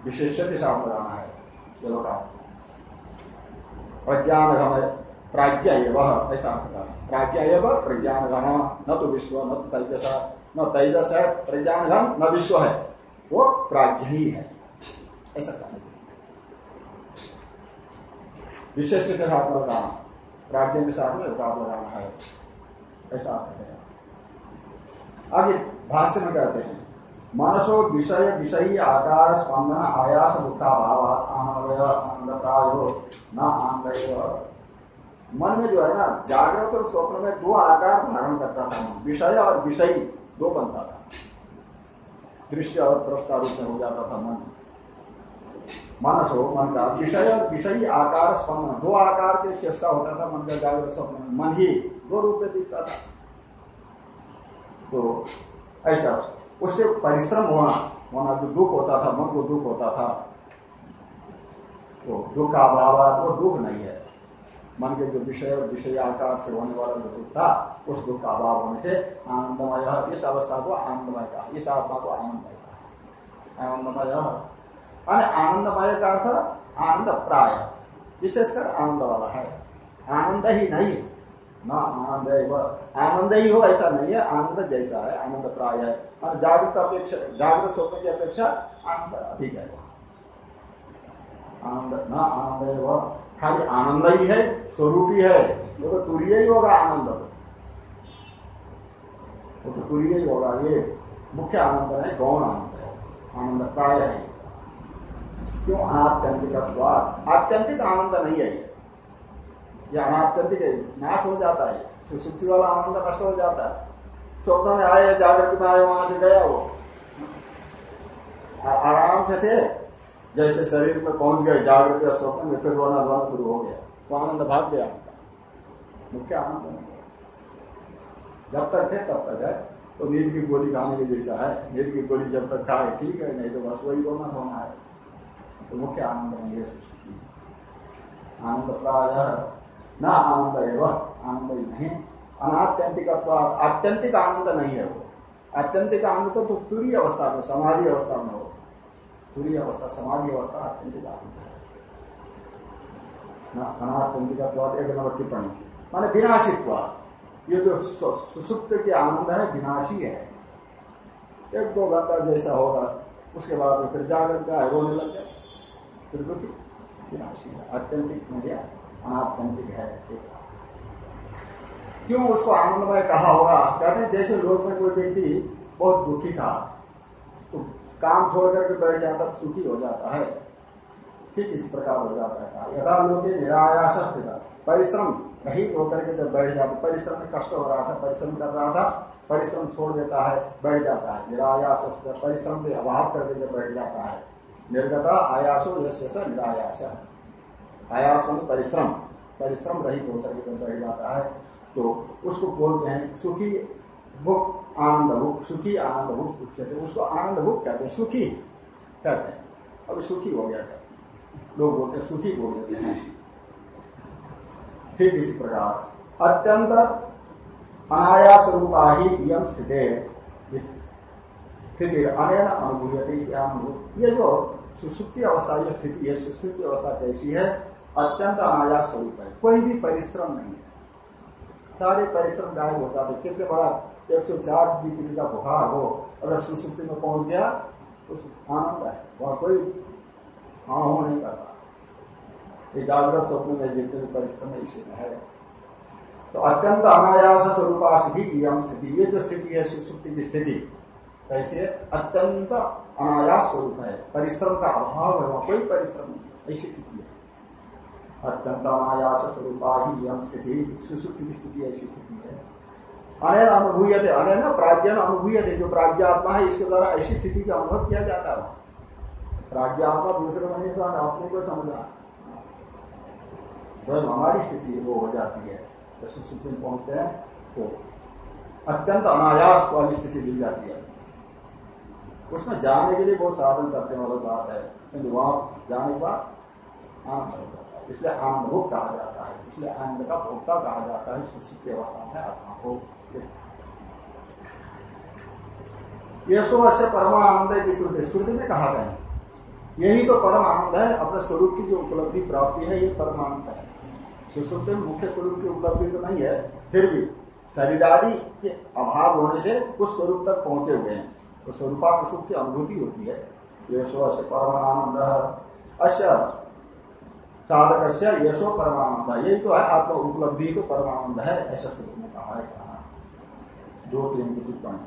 [SPEAKER 2] विशेष के साथ लगाना है। चलो का प्रज्ञान घन प्राज्ञ एवं ऐसा अर्थ प्राज्ञ एवं प्रज्ञान घन न तो विश्व, न तो तेजस, न तेजस है प्रज्ञान घन न विश्व है। वो प्राज्ञ ही। है ऐसा कहना विशेष के साथ लगाना प्राज्ञ के साथ में उतार लगाना है। ऐसा आगे भाष्य में कहते हैं। मनसो विषय विषयी आकार, स्पंदन, आयास, दुखा, भाव आनंदयो न आनंद मन में जो है ना, जागृत और स्वप्न में दो आकार धारण करता था विषय और विषयी दो बनता था। दृश्य और दृष्टा रूप में हो जाता था मन। मनस हो मन का विषय और विषयी आकार, स्पंदन। दो आकार के चेष्टा होता था मन का जागृत स्वप्न मन ही दो रूप में दिखता था। तो ऐसा उससे परिश्रम होना होना जो दुख होता था, मन को दुख होता था तो दुख का अभाव वो दुख नहीं है। मन के जो विषय और विषय आकार से होने वाला जो दुख था, उस दुख का अभाव होने से आनंदमय इस अवस्था को आनंदमय का इस आत्मा को आनंदमय का आनंदमय आनंदमय का अर्थ आनंद प्राय। विशेषकर आनंद वाला है। आनंद ही नहीं। न, आनंद है आनंद ही हो, ऐसा नहीं है, आनंद जैसा है, आनंद प्राय है। और जागृत अपेक्षा जागृत स्वप्न की अपेक्षा आनंद अधिक है। आनंद, न आनंद है, वह खाली आनंद ही है, स्वरूप ही है। वो तो तुरीय ही होगा आनंद। वो तो तुरीय ही होगा, ये मुख्य आनंद है गौण आनंद है। आनंद प्राय है। क्यों? अनात्यंतिक आत्यंतिक आनंद नहीं है। ये अनात्यंतिक है नाश हो जाता है। सुसुप्ति वाला आनंद नष्ट हो जाता है। स्वप्न में आए, जागृति में आए, वहाँ से गया वो। आराम से थे। जैसे शरीर में पहुँच गए, जागृति और स्वप्न में, फिर रोना धोना शुरू हो गया। वो आनंद भाग गया। मुख्य आनंद जब तक थे, तब तक है। तो नींद की गोली खाने के जैसा है। नींद की गोली जब तक खाए, ठीक है, नहीं तो बस वही रोना होना है। तो मुख्य आनंद नहीं है आनंद प्राय न आनंद एवं आनंद ही नहीं। अनात्यंतिक आत्यंतिक आनंद नहीं है वो। आत्यंतिक आनंद तो तुरी अवस्था में, समाधि अवस्था में हो। तुरी अवस्था, समाधि अवस्था आत्यंतिक आनंद है। अनात्यंतिक एक नंबर टिप्पणी। माने विनाशित्व। ये जो सुसुप्त के आनंद है, विनाशी है। एक दो घंटा जैसा होगा, उसके बाद में फिर जागर का रोने लग जाए फिर दुखी, विनाशी है। अत्यंतिक है। अनात्यंतिक है क्यों उसको आनंदमय कहा होगा? कहते हैं, जैसे लोग में कोई व्यक्ति बहुत दुखी था तो काम छोड़ करके बैठ जाता तो सुखी हो जाता है। ठीक इस प्रकार हो जाता है यथा लोग निरायास परिश्रम रहित होकर के जब बैठ जाता, परिश्रम में कष्ट हो रहा था, परिश्रम कर रहा था, परिश्रम छोड़ देता है, बैठ जाता है। निरायास परिश्रम के अभाव करके जब बैठ जाता है, निर्गता आयासो यश निरायास आयास में परिश्रम परिश्रम रहित होकर के जब जाता है। तो उसको बोलते हैं सुखी भुक आनंद भुक सुखी आनंद भुक उच्चते उसको आनंद भुक कहते हैं, सुखी कहते हैं। अभी सुखी हो गया लोग बोलते हैं, सुखी बोल देते हैं। ठीक इसी प्रकार। अत्यंत अनायास रूपा ही यम स्थिति। स्थिति अनैन अनुभूति ये जो सुसुप्ति अवस्था, ये स्थिति है सुसुप्ति अवस्था कैसी है? अत्यंत अनायास स्वरूप है। कोई भी परिश्रम नहीं है। सारे परिश्रम गायब हो। जाते कितने बड़ा एक सौ चार डिग्री का बुखार हो, अगर सुसुप्ति में पहुँच गया तो आनंद है। वहाँ कोई हाँ हो नहीं करता। ये जागृत स्वप्न में जितने भी परिश्रम है, इसी में है। तो अत्यंत अनायास स्वरूपाश ही स्थिति। ये जो स्थिति है, सुसुप्ति की स्थिति कैसे अत्यंत अनायास स्वरूप है। परिश्रम का अभाव है, वहाँ कोई परिश्रम नहीं ऐसी स्थिति है। अत्यंत अनायास स्वरूपा ही यम स्थिति, सुसुप्ति की स्थिति ऐसी स्थिति है। अनैन अनुभूय अनैन प्राज्ञान अनुभूय जो प्राज्ञात्मा है, इसके द्वारा ऐसी स्थिति का अनुभव किया जाता है। प्राज्ञात्मा दूसरे मनुष्य को अपने को समझना स्वयं हमारी स्थिति वो हो जाती है जब में पहुँचते हैं तो अत्यंत अनायास वाली स्थिति मिल जाती है। उसमें जाने के लिए बहुत साधन करते हैं बात है वहाँ जाने के बाद हो जाता है। इसलिए आनंद भोग कहा जाता है। इसलिए आनंद का भोक्ता कहा जाता है सुसुप्त अवस्था में आत्मा को ये सो अश्य परम आनंद की श्रुति श्रुति में कहा गया यही तो परम आनंद है, अपने स्वरूप की जो उपलब्धि प्राप्ति है, ये परम आनंद है। सुसुप्त में मुख्य स्वरूप की उपलब्धि तो नहीं है, फिर भी शरीर आदि के अभाव होने से उस स्वरूप तक पहुँचे हुए हैं। तो स्वरूपा सुख की अनुभूति होती है। यशो से परमानंद अश्य साधक से यशो परमानंद। यही तो है आपका उपलब्धि तो परमानंद है, ऐसा स्वरूप ने कहा है, कहा दो तीन की टिप्पणी।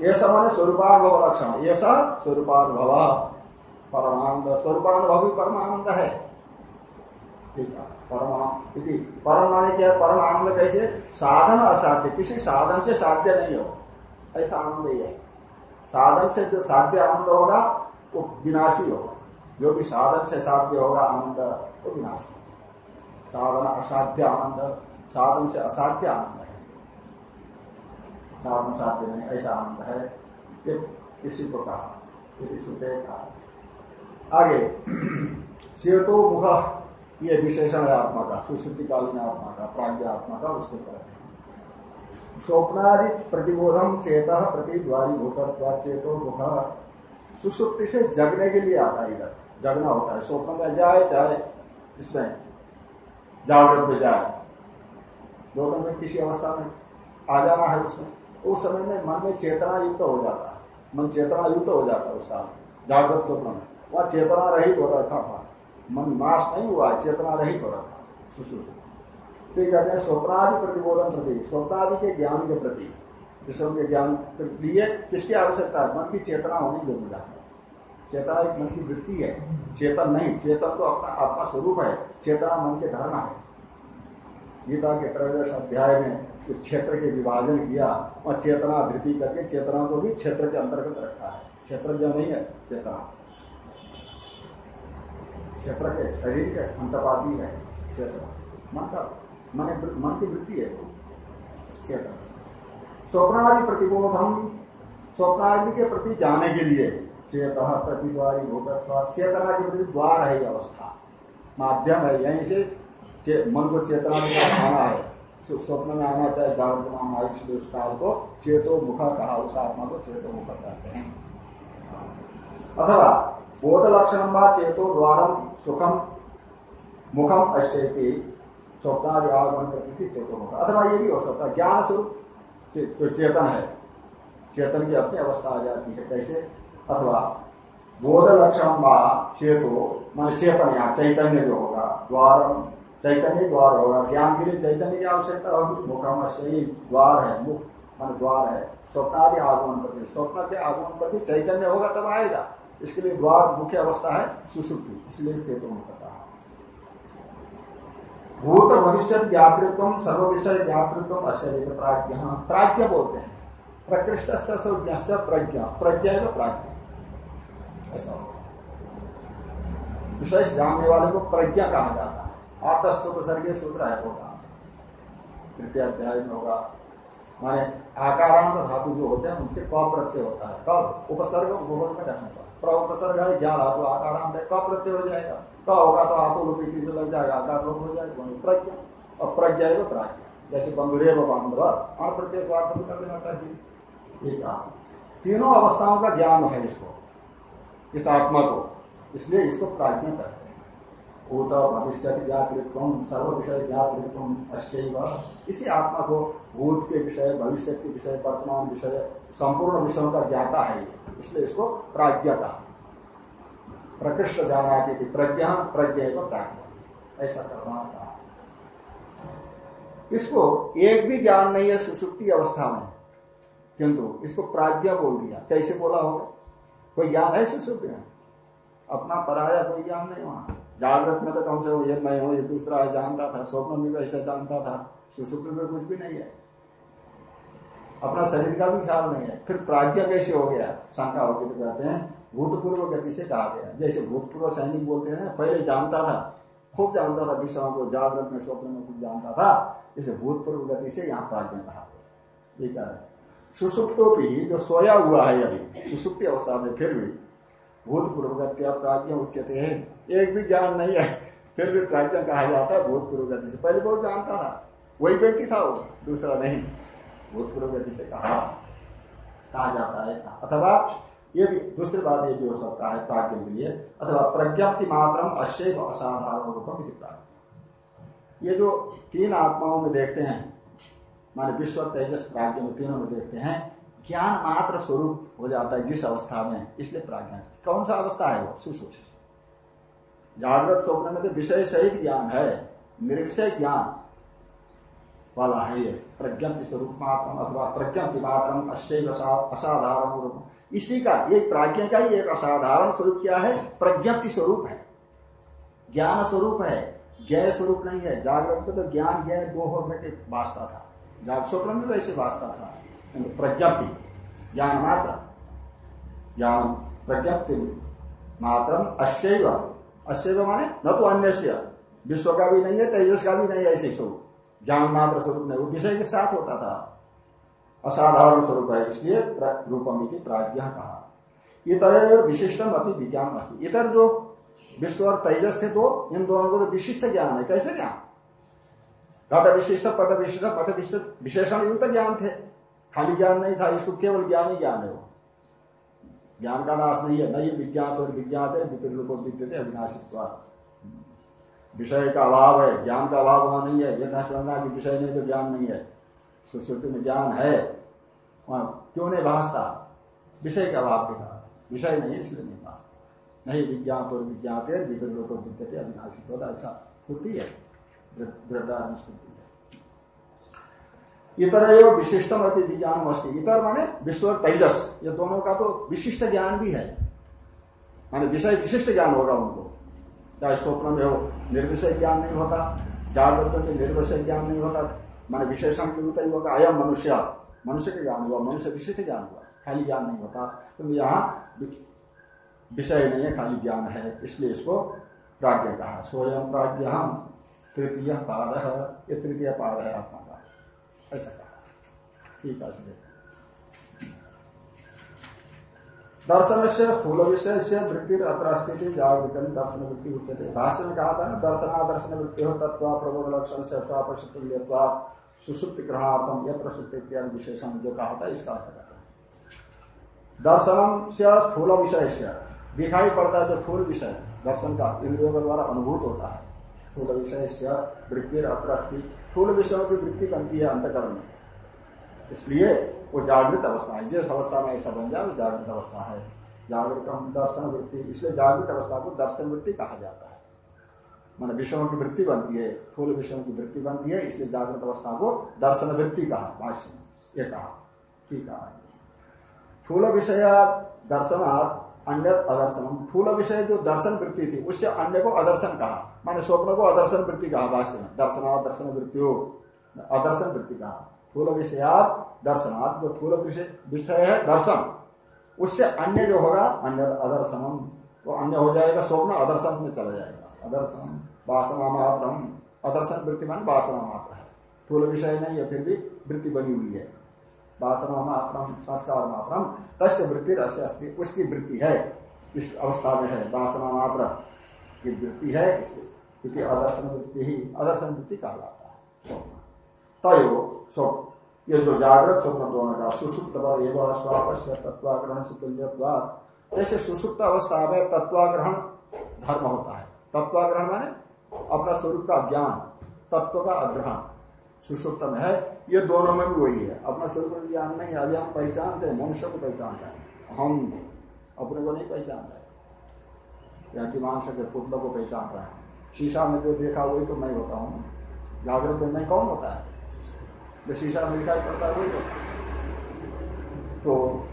[SPEAKER 2] ऐसा मैंने स्वरूपानुभव लक्षण ऐसा स्वरूपानुभव, परमानंद। स्वरूपानुभव भी परमानंद है। ठीक है, परम परम माने क्या? परम आनंद कैसे? साधन असाध्य। किसी साधन से साध्य नहीं हो, ऐसा आनंद ही है। साधन से जो साध्य आनंद होगा, वो विनाशी होगा। जो भी साधन से साध्य होगा, आनंद वो विनाशी साधन असाध्य आनंद, साधन से असाध्य आनंद है। साधन साध्य नहीं, ऐसा आनंद है। ये किसी को कहा कहा आगे, सेतो मुख ये विशेषण है आत्मा का सुश्रुतिकालीन आत्मा का प्राज्ञ आत्मा का, उसको कहते स्वप्नादि प्रतिबोधम चेत प्रतिद्वारी भूतत्वा चेतो मुख सुसुप्ति से जगने के लिए आता है इधर। जगना होता है स्वप्न में जाए, चाहे इसमें जागृत में जाए। दोनों में किसी अवस्था में आ जाना है उसमें। उस समय में मन में चेतना युक्त हो जाता है। मन चेतना युक्त हो जाता है उसका जागृत स्वप्न में। वहाँ चेतना रहित हो रखा था मन नाश नहीं हुआ चेतना रहित हो रखा सुश्रुत। तो कहते हैं, स्वप्नादि प्रतिबोधन प्रति, स्वप्नादि के ज्ञान के प्रति। विषयों के ज्ञान के लिए किसकी आवश्यकता है? मन की चेतना होनी ज़रूरी है। चेतना एक मन की वृत्ति है। चेतन नहीं, चेतन तो अपना आपका स्वरूप है। चेतना मन के धर्म है। गीता के त्रयोदश अध्याय में जो क्षेत्र के विभाजन किया और चेतना वृत्ति करके चेतना को भी क्षेत्र के अंतर्गत रखा है। क्षेत्र जो नहीं है, चेतना। क्षेत्र के शरीर के अंतपाती है, चेतना। मन का, मन मन की वृत्ति है। चेतन। स्वप्नादि प्रतिबोधम, स्वप्नादि के प्रति जाने के लिए चेत प्रतिद्वारी भूतत्व चेतना के प्रति द्वार है अवस्था। माध्यम है, यहीं से मन को चेतना में आना है। स्वप्न में आना चाहे, जागृत में आना इसलिए उस काल को चेतो मुख कहा, उस आत्मा को चेतो मुख कहते हैं। अथवा, बोध लक्षण व चेतो द्वार सुखम मुखम अश्य स्वप्नादि आगमन करती थी चेतो मुख। अथवा ये भी हो सकता है ज्ञान स्वरूप जो चेतन है। चेतन की अपनी अवस्था आ जाती है, कैसे? अथवा बोध लक्षण वा चेतो मान चेतन यहाँ चैतन्य जो होगा द्वार चैतन्य द्वार होगा ज्ञान के लिए चैतन्य की आवश्यकता होगी मुखम सही द्वार है मुख मान द्वार है स्वप्न आदि आगमन प्रति स्वप्न के आगमन प्रति चैतन्य होगा तब आएगा इसके लिए द्वार मुख्य अवस्था है सुसुप्ति इसलिए चेतन कहता भूत भविष्य ज्ञातृत्व सर्व विषय ज्ञातृत्व अश्य प्राज्ञ प्राज्ञ बोलते हैं प्रकृष्ट से प्रज्ञा प्रज्ञा प्राज्ञ ऐसा। विषय जानने वाले को प्रज्ञा कहा जाता है। आतस्त उपसर्गीय सूत्र है होगा। तृतीय अध्याय में होगा। माने आकारांत धातु जो होते हैं, उसके क प्रत्यय होता है। कब? उपसर्ग उपवर्ग में रहने पर। प्र उपसर्ग है, ज्ञान धातु आकारांत है क प्रत्यय हो जाएगा। क होगा तो हाथों रूपी से लग जाएगा, आकार लोग हो जाएगा प्रज्ञा। और प्रज्ञा है प्राज्ञा। जैसे बंधुरेव बांधव अण प्रत्यय स्वार्थ भी कर देना चाहिए। एक तीनों अवस्थाओं का ज्ञान है इसको। इस आत्मा को। इसलिए इसको प्राज्ञा कहते हैं। भूत भविष्य ज्ञातृत्व सर्व विषय ज्ञातृत्व अश्चैव। इसी आत्मा को भूत के विषय भविष्य के विषय, वर्तमान विषय, संपूर्ण विषयों का ज्ञाता है इसलिए इसको प्राज्ञा कहा प्रकृष्ट जाना की प्रज्ञा प्रज्ञा को प्राज्ञा। ऐसा करना कहा इसको एक भी ज्ञान नहीं है, सुसुप्ति अवस्था में किंतु इसको प्राज्ञा बोल दिया। कैसे बोला होगा? कोई ज्ञान है सुसुप्ति में अपना पराया कोई ज्ञान नहीं वहाँ? जागृत में तो कम से ये मैं हूँ, ये दूसरा जानता था, स्वप्न में भी ऐसा जानता था। सुसुप्त में कुछ भी नहीं है। अपना शरीर का भी ख्याल नहीं है। फिर प्राज्ञा कैसे हो गया? शंका होगी तो कहते हैं, भूतपूर्व गति से कहा गया। जैसे भूतपूर्व सैनिक बोलते हैं, पहले जानता था, खूब जानता था विषयों को जागृत में स्वप्न में खूब जानता था। इसे भूतपूर्व गति से यहाँ प्राज्ञा कहा गया। ये कह रहे सुसुप्तो भी जो सोया हुआ है अभी, सुसुप्ति अवस्था में फिर भी भूतपूर्व गत्या प्राज्ञा उच्चते है। एक भी ज्ञान नहीं है, फिर भी प्राज्ञा कहा जाता है भूतपूर्व गति से। पहले बहुत जानता था, वही व्यक्ति था वो, दूसरा नहीं। भूतपूर्व गति से कहा कहा जाता है। अथवा, ये भी दूसरी बात ये भी हो सकता है प्राज्ञ के लिए, अथवा प्रज्ञप्ति मात्र अशैव असाधारण रूपम ये जो तीन आत्माओं में देखते हैं माने विश्व तेजस प्राज्ञ में तीनों में देखते हैं। ज्ञान मात्र स्वरूप हो जाता है जिस अवस्था में, इसलिए प्राज्ञा कौन सा अवस्था है वो? सुसुप जागृत स्वप्न में तो विषय सहित ज्ञान है, निर्विषय ज्ञान वाला है ये। प्रज्ञप्ति स्वरूप मात्र अथवा प्रज्ञप्ति मात्र अशैव असाधारण रूप। इसी का, ये प्राज्ञा का ही एक असाधारण स्वरूप क्या है? प्रज्ञप्ति स्वरूप है। ज्ञान स्वरूप है ज्ञ स्वरूप नहीं है। जागृत में तो ज्ञान ज्ञ दो होकर के वास्ता था। जाग स्वप्न में वैसे वास्ता था। प्रज्ञप्ति, ज्ञान मात्र। ज्ञान प्रज्ञप्ति मात्र अशैव अशैव माने न तो अन्य विश्व का भी नहीं है, तेजस का भी नहीं है ऐसे स्वरूप। ज्ञान मात्र स्वरूप नहीं, वो विषय के साथ होता था। असाधारण स्वरूप है, इसलिए रूपम की प्राज्ञ कहा। इतर विशिष्टम अपनी विज्ञान इतर जो विश्व और तेजस थे तो इन दोनों को तो विशिष्ट ज्ञान है। कैसे ज्ञान? घट विशिष्ट पट विशिष्ट पट विशिष्ट विशेषण युक्त ज्ञान थे खाली ज्ञान नहीं था इसको केवल ज्ञान ही ज्ञान है वो ज्ञान का नाश नहीं है नहीं विज्ञान और विज्ञात है विपिन को विद्यते अविनाशित विषय का अभाव है ज्ञान का अभाव वहाँ नहीं है यह न समझना कि विषय नहीं तो ज्ञान नहीं है सुश्रुति में ज्ञान है वहाँ क्यों नहीं भाषता विषय का अभाव के कारण विषय नहीं है इसलिए नहीं भाषता नहीं विज्ञान और विज्ञान विपिन को विद्यते अविनाशित होता ऐसा श्रुति है वृद्धारण श्रुति इतर विशिष्टम अति विज्ञान इतर माने विश्व तेजस, ये दोनों का तो विशिष्ट ज्ञान भी है। माने विषय विशिष्ट ज्ञान होगा उनको। चाहे स्वप्न में हो, निर्विषय ज्ञान नहीं होता, जागृत में निर्विषय ज्ञान नहीं होता, माने विशेषण के ही होगा, अयम मनुष्य। मनुष्य का ज्ञान हुआ, मनुष्य विशिष्ट ज्ञान हुआ, खाली ज्ञान नहीं होता। तो यहाँ विषय नहीं है, खाली ज्ञान है, इसलिए इसको प्राज्ञ कहा। स्वयं प्राज्ञ तृतीय पाद है ये तृतीय पाद है आत्मा का ऐसा कहा। ठीक है दर्शन से स्थूल विषय से वृत्ति अत्र स्थिति जागृत दर्शन वृत्ति उच्चते भाष्य में कहा था ना दर्शनादर्शन वृत्ति हो तत्व प्रबोध लक्षण से सुसुप्त ग्रहणार्थम यत्र सुप्त इत्यादि विशेषण जो कहा था, इसका अर्थ करते दर्शनम से स्थूल विषय से दिखाई पड़ता है जो स्थूल विषय, दर्शन का इंद्रियों के द्वारा अनुभूत होता है। स्थूल विषय वृत्ति अत्र स्थूल विषयों की वृत्ति बनती है अंतकरण में। इसलिए वो जागृत अवस्था है। जिस अवस्था में ऐसा बन जाए, वो जागृत अवस्था है। जागृत दर्शन वृत्ति, इसलिए जागृत अवस्था को दर्शन वृत्ति कहा जाता है। मान विषयों की वृत्ति बनती है फूल विषयों की वृत्ति बनती है, इसलिए जागृत अवस्था को दर्शन वृत्ति कहा, भाष्य में ये कहा, ठीक है। फूल विषय दर्शनार्थ अन्य अदर्शन। फूल विषय जो दर्शन वृत्ति थी, उससे अन्य को अदर्शन कहा। माने स्वप्न को अदर्शन वृत्ति कहा, भाष्य में। दर्शनार्थ दर्शन वृत्तियों। अदर्शन वृत्ति कहा। फूल विषयात दर्शनात् जो फूल विषय है दर्शन, उससे अन्य जो होगा, अन्य अदर्शनम। वो अन्य हो जाएगा स्वप्न, अदर्शन में चला जाएगा। अदर्शन वासना मात्र अदर्शन वृत्ति मान वासना मात्र है। फूल विषय नहीं है, फिर भी वृत्ति बनी हुई है। वासना मात्र संस्कार मात्र तस्य वृत्ति रस्य उसकी वृत्ति है, इस अवस्था में है वासना मात्र की वृत्ति है इसकी अदर्शन वृत्ति ही अदर्शन वृत्ति कहलाता है तय स्वप्न। ये जो जागृत स्वप्न दोनों का सुसुप्त एवं स्वापस्य तत्वाग्रहण से तुल्य जैसे सुसुप्त अवस्था में तत्वाग्रहण धर्म होता है। तत्वाग्रहण माने अपना स्वरूप का ज्ञान, तत्व का अग्रहण। सुसुप्त में है ये दोनों में भी वही है। अपना स्वरूप ज्ञान नहीं अभी हम पहचानते हैं, मनुष्य को पहचानते हैं। हम अपने को नहीं पहचान रहे या कि मानस के पुतलों को पहचान रहे हैं। शीशा में जो देखा, वही तो मैं होता हूँ। जागृत में मैं कौन होता है? जो शीशा में दिखाई पड़ता है, वही तो।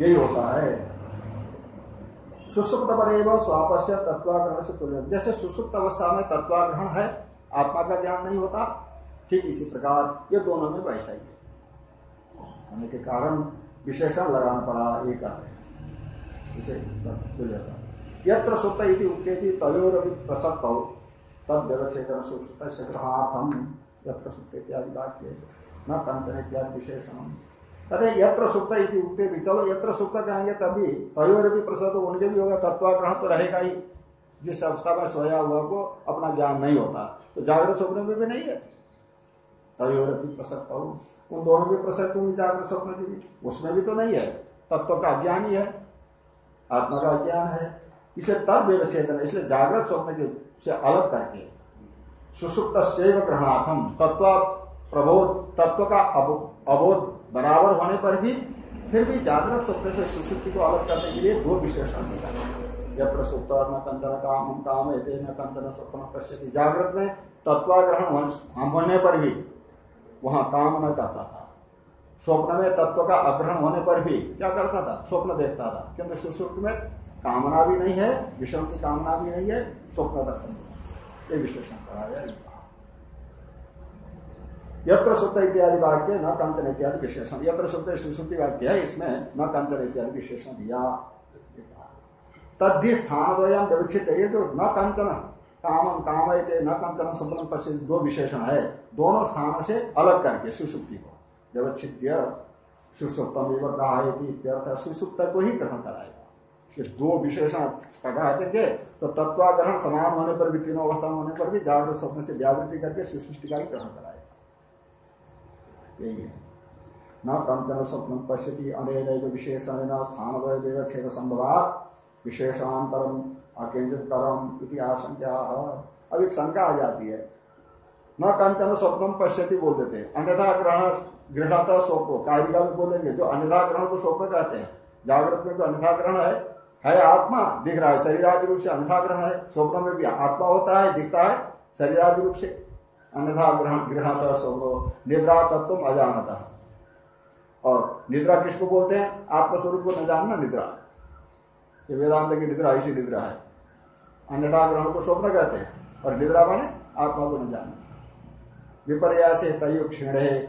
[SPEAKER 2] यही होता है। सुसुप्त पर एवं स्वापस्य तत्वाग्रहण से तुल्य। जैसे सुसुप्त अवस्था में तत्वाग्रहण है, आत्मा का ज्ञान नहीं होता ठीक इसी प्रकार ये दोनों में वैसा ही है। होने के कारण विशेषण लगाना पड़ा, एक इसे तुल्यता यत्र सुप्त इति उक्ते तयोर प्रसक्त। हो तद व्यवच्छेदन सुप्त यत्र सुप्त इत्यादि वाक्य। न कंचन इत्यादि विशेषण। अरे यत्र सुप्त उगते भी चलो यत्र सुप्त कहेंगे तभी तयोर भी प्रसद उनके भी होगा तत्वाग्रहण तो रहेगा ही। जिस अवस्था में सोया हुआ को अपना ज्ञान नहीं होता। तो जागृत स्वप्न में भी नहीं है। तयोर भी प्रसक्त हो। उन दोनों भी प्रसक्त होंगे जागृत स्वप्न की भी उसमें भी तो नहीं है। तत्व का अज्ञान ही है। आत्मा का अज्ञान है। इसलिए तब व्यवच्छेदन इसलिए जागृत स्वप्न के से अलग करके। सुसुप्त ग्रहणार्थम तत्व प्रबोध, तत्व का अबोध बराबर होने पर भी, फिर भी जागृत स्वप्न से सुसुप्ति को अलग करने के लिए दो विशेषण निकाले यत्र प्रसुप्त न कंचन काम हम काम है न कंचन स्वप्न पश्यति। जागृत में तत्वाग्रहण होने पर भी वहाँ काम न करता था। स्वप्न में तत्व का अग्रहण होने पर भी क्या करता था? स्वप्न देखता था। किंतु सुसुप्त में कामना भी नहीं है, विषम की कामना भी नहीं है, स्वप्न दर्शन ये विशेषण कराया यत्र सुप्त इत्यादि वाक्य, न कंचन इत्यादि विशेषण। यत्र सुप्त सुश्रुति वाक्य है, इसमें न कंचन इत्यादि विशेषण दिया। तद्धि स्थान द्वयम व्यवच्छित है जो न कंचन काम काम न कंचन स्वप्न पश्चिम, दो विशेषण है। दोनों स्थानों से अलग करके सुसुप्ति को। व्यवच्छित सुसुप्तम एवं ग्राह्य सुसुप्त को ही ग्रहण कराएगा। ये दो विशेषण कहा देंगे तो तत्वाग्रहण समान होने पर भी, तीनों अवस्था होने पर भी जागृत स्वप्न से व्यावृत्ति करके सुसृष्टि का ही ग्रहण कराएगा। यही है। न कंचन स्वप्न पश्यति अनेक विशेषण स्थान छेद संभवात। विशेषांतरम अकेंद्रित करम इति आशंका अब एक शंका आ जाती है। न कंचन स्वप्न पश्यति बोल देते हैं अन्यथा ग्रहण गृहता स्वप्न, कारिका में बोलेंगे, जो अन्यथा ग्रहण को स्वप्न कहते हैं। जागृत में तो अन्यथा ग्रहण है है आत्मा, दिख रहा है शरीर आदि रूप से अन्यथा ग्रहण है। स्वप्न में भी आत्मा होता है, दिखता है शरीर आदि रूप से। अन्यथा ग्रहण गृहता स्वप्न, निद्रा तत्व अजानता। और निद्रा किसको बोलते हैं? आत्मस्वरूप को न जानना निद्रा। ये वेदांत की निद्रा ऐसी निद्रा है। अन्यथा ग्रहण को स्वप्न कहते हैं, और निद्रा माने आत्मा को न जानना विपर्या से तय क्षीण है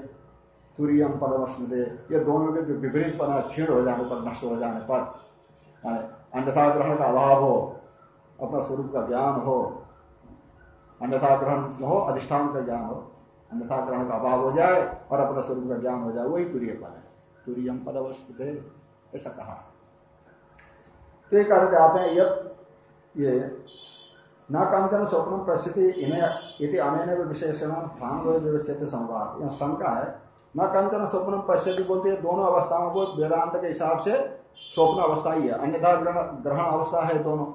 [SPEAKER 2] तुरियम परम स्मृदे ये दोनों के जो विपरीत पना क्षीण हो जाने पर, नष्ट हो जाने पर अन्यथा ग्रहण का अभाव हो, अपना स्वरूप का ज्ञान हो अन्यथा ग्रहण हो, अधिष्ठान का ज्ञान हो अन्यथा ग्रहण का अभाव हो जाए, और अपना स्वरूप का ज्ञान हो जाए, वही तुरीय पद है। तुरीयम पद ऐसा कहा। तो ये कहते आते हैं यद ये न कांचन स्वप्न प्रसिद्धि इन्हें अनैन विशेषण स्थान विवक्षित संवाद। यह शंका है न कंचन स्वप्न पश्यति बोलते हैं, दोनों अवस्थाओं को वेदांत के हिसाब से स्वप्न अवस्था ही है, अन्यथा ग्रहण अवस्था है दोनों।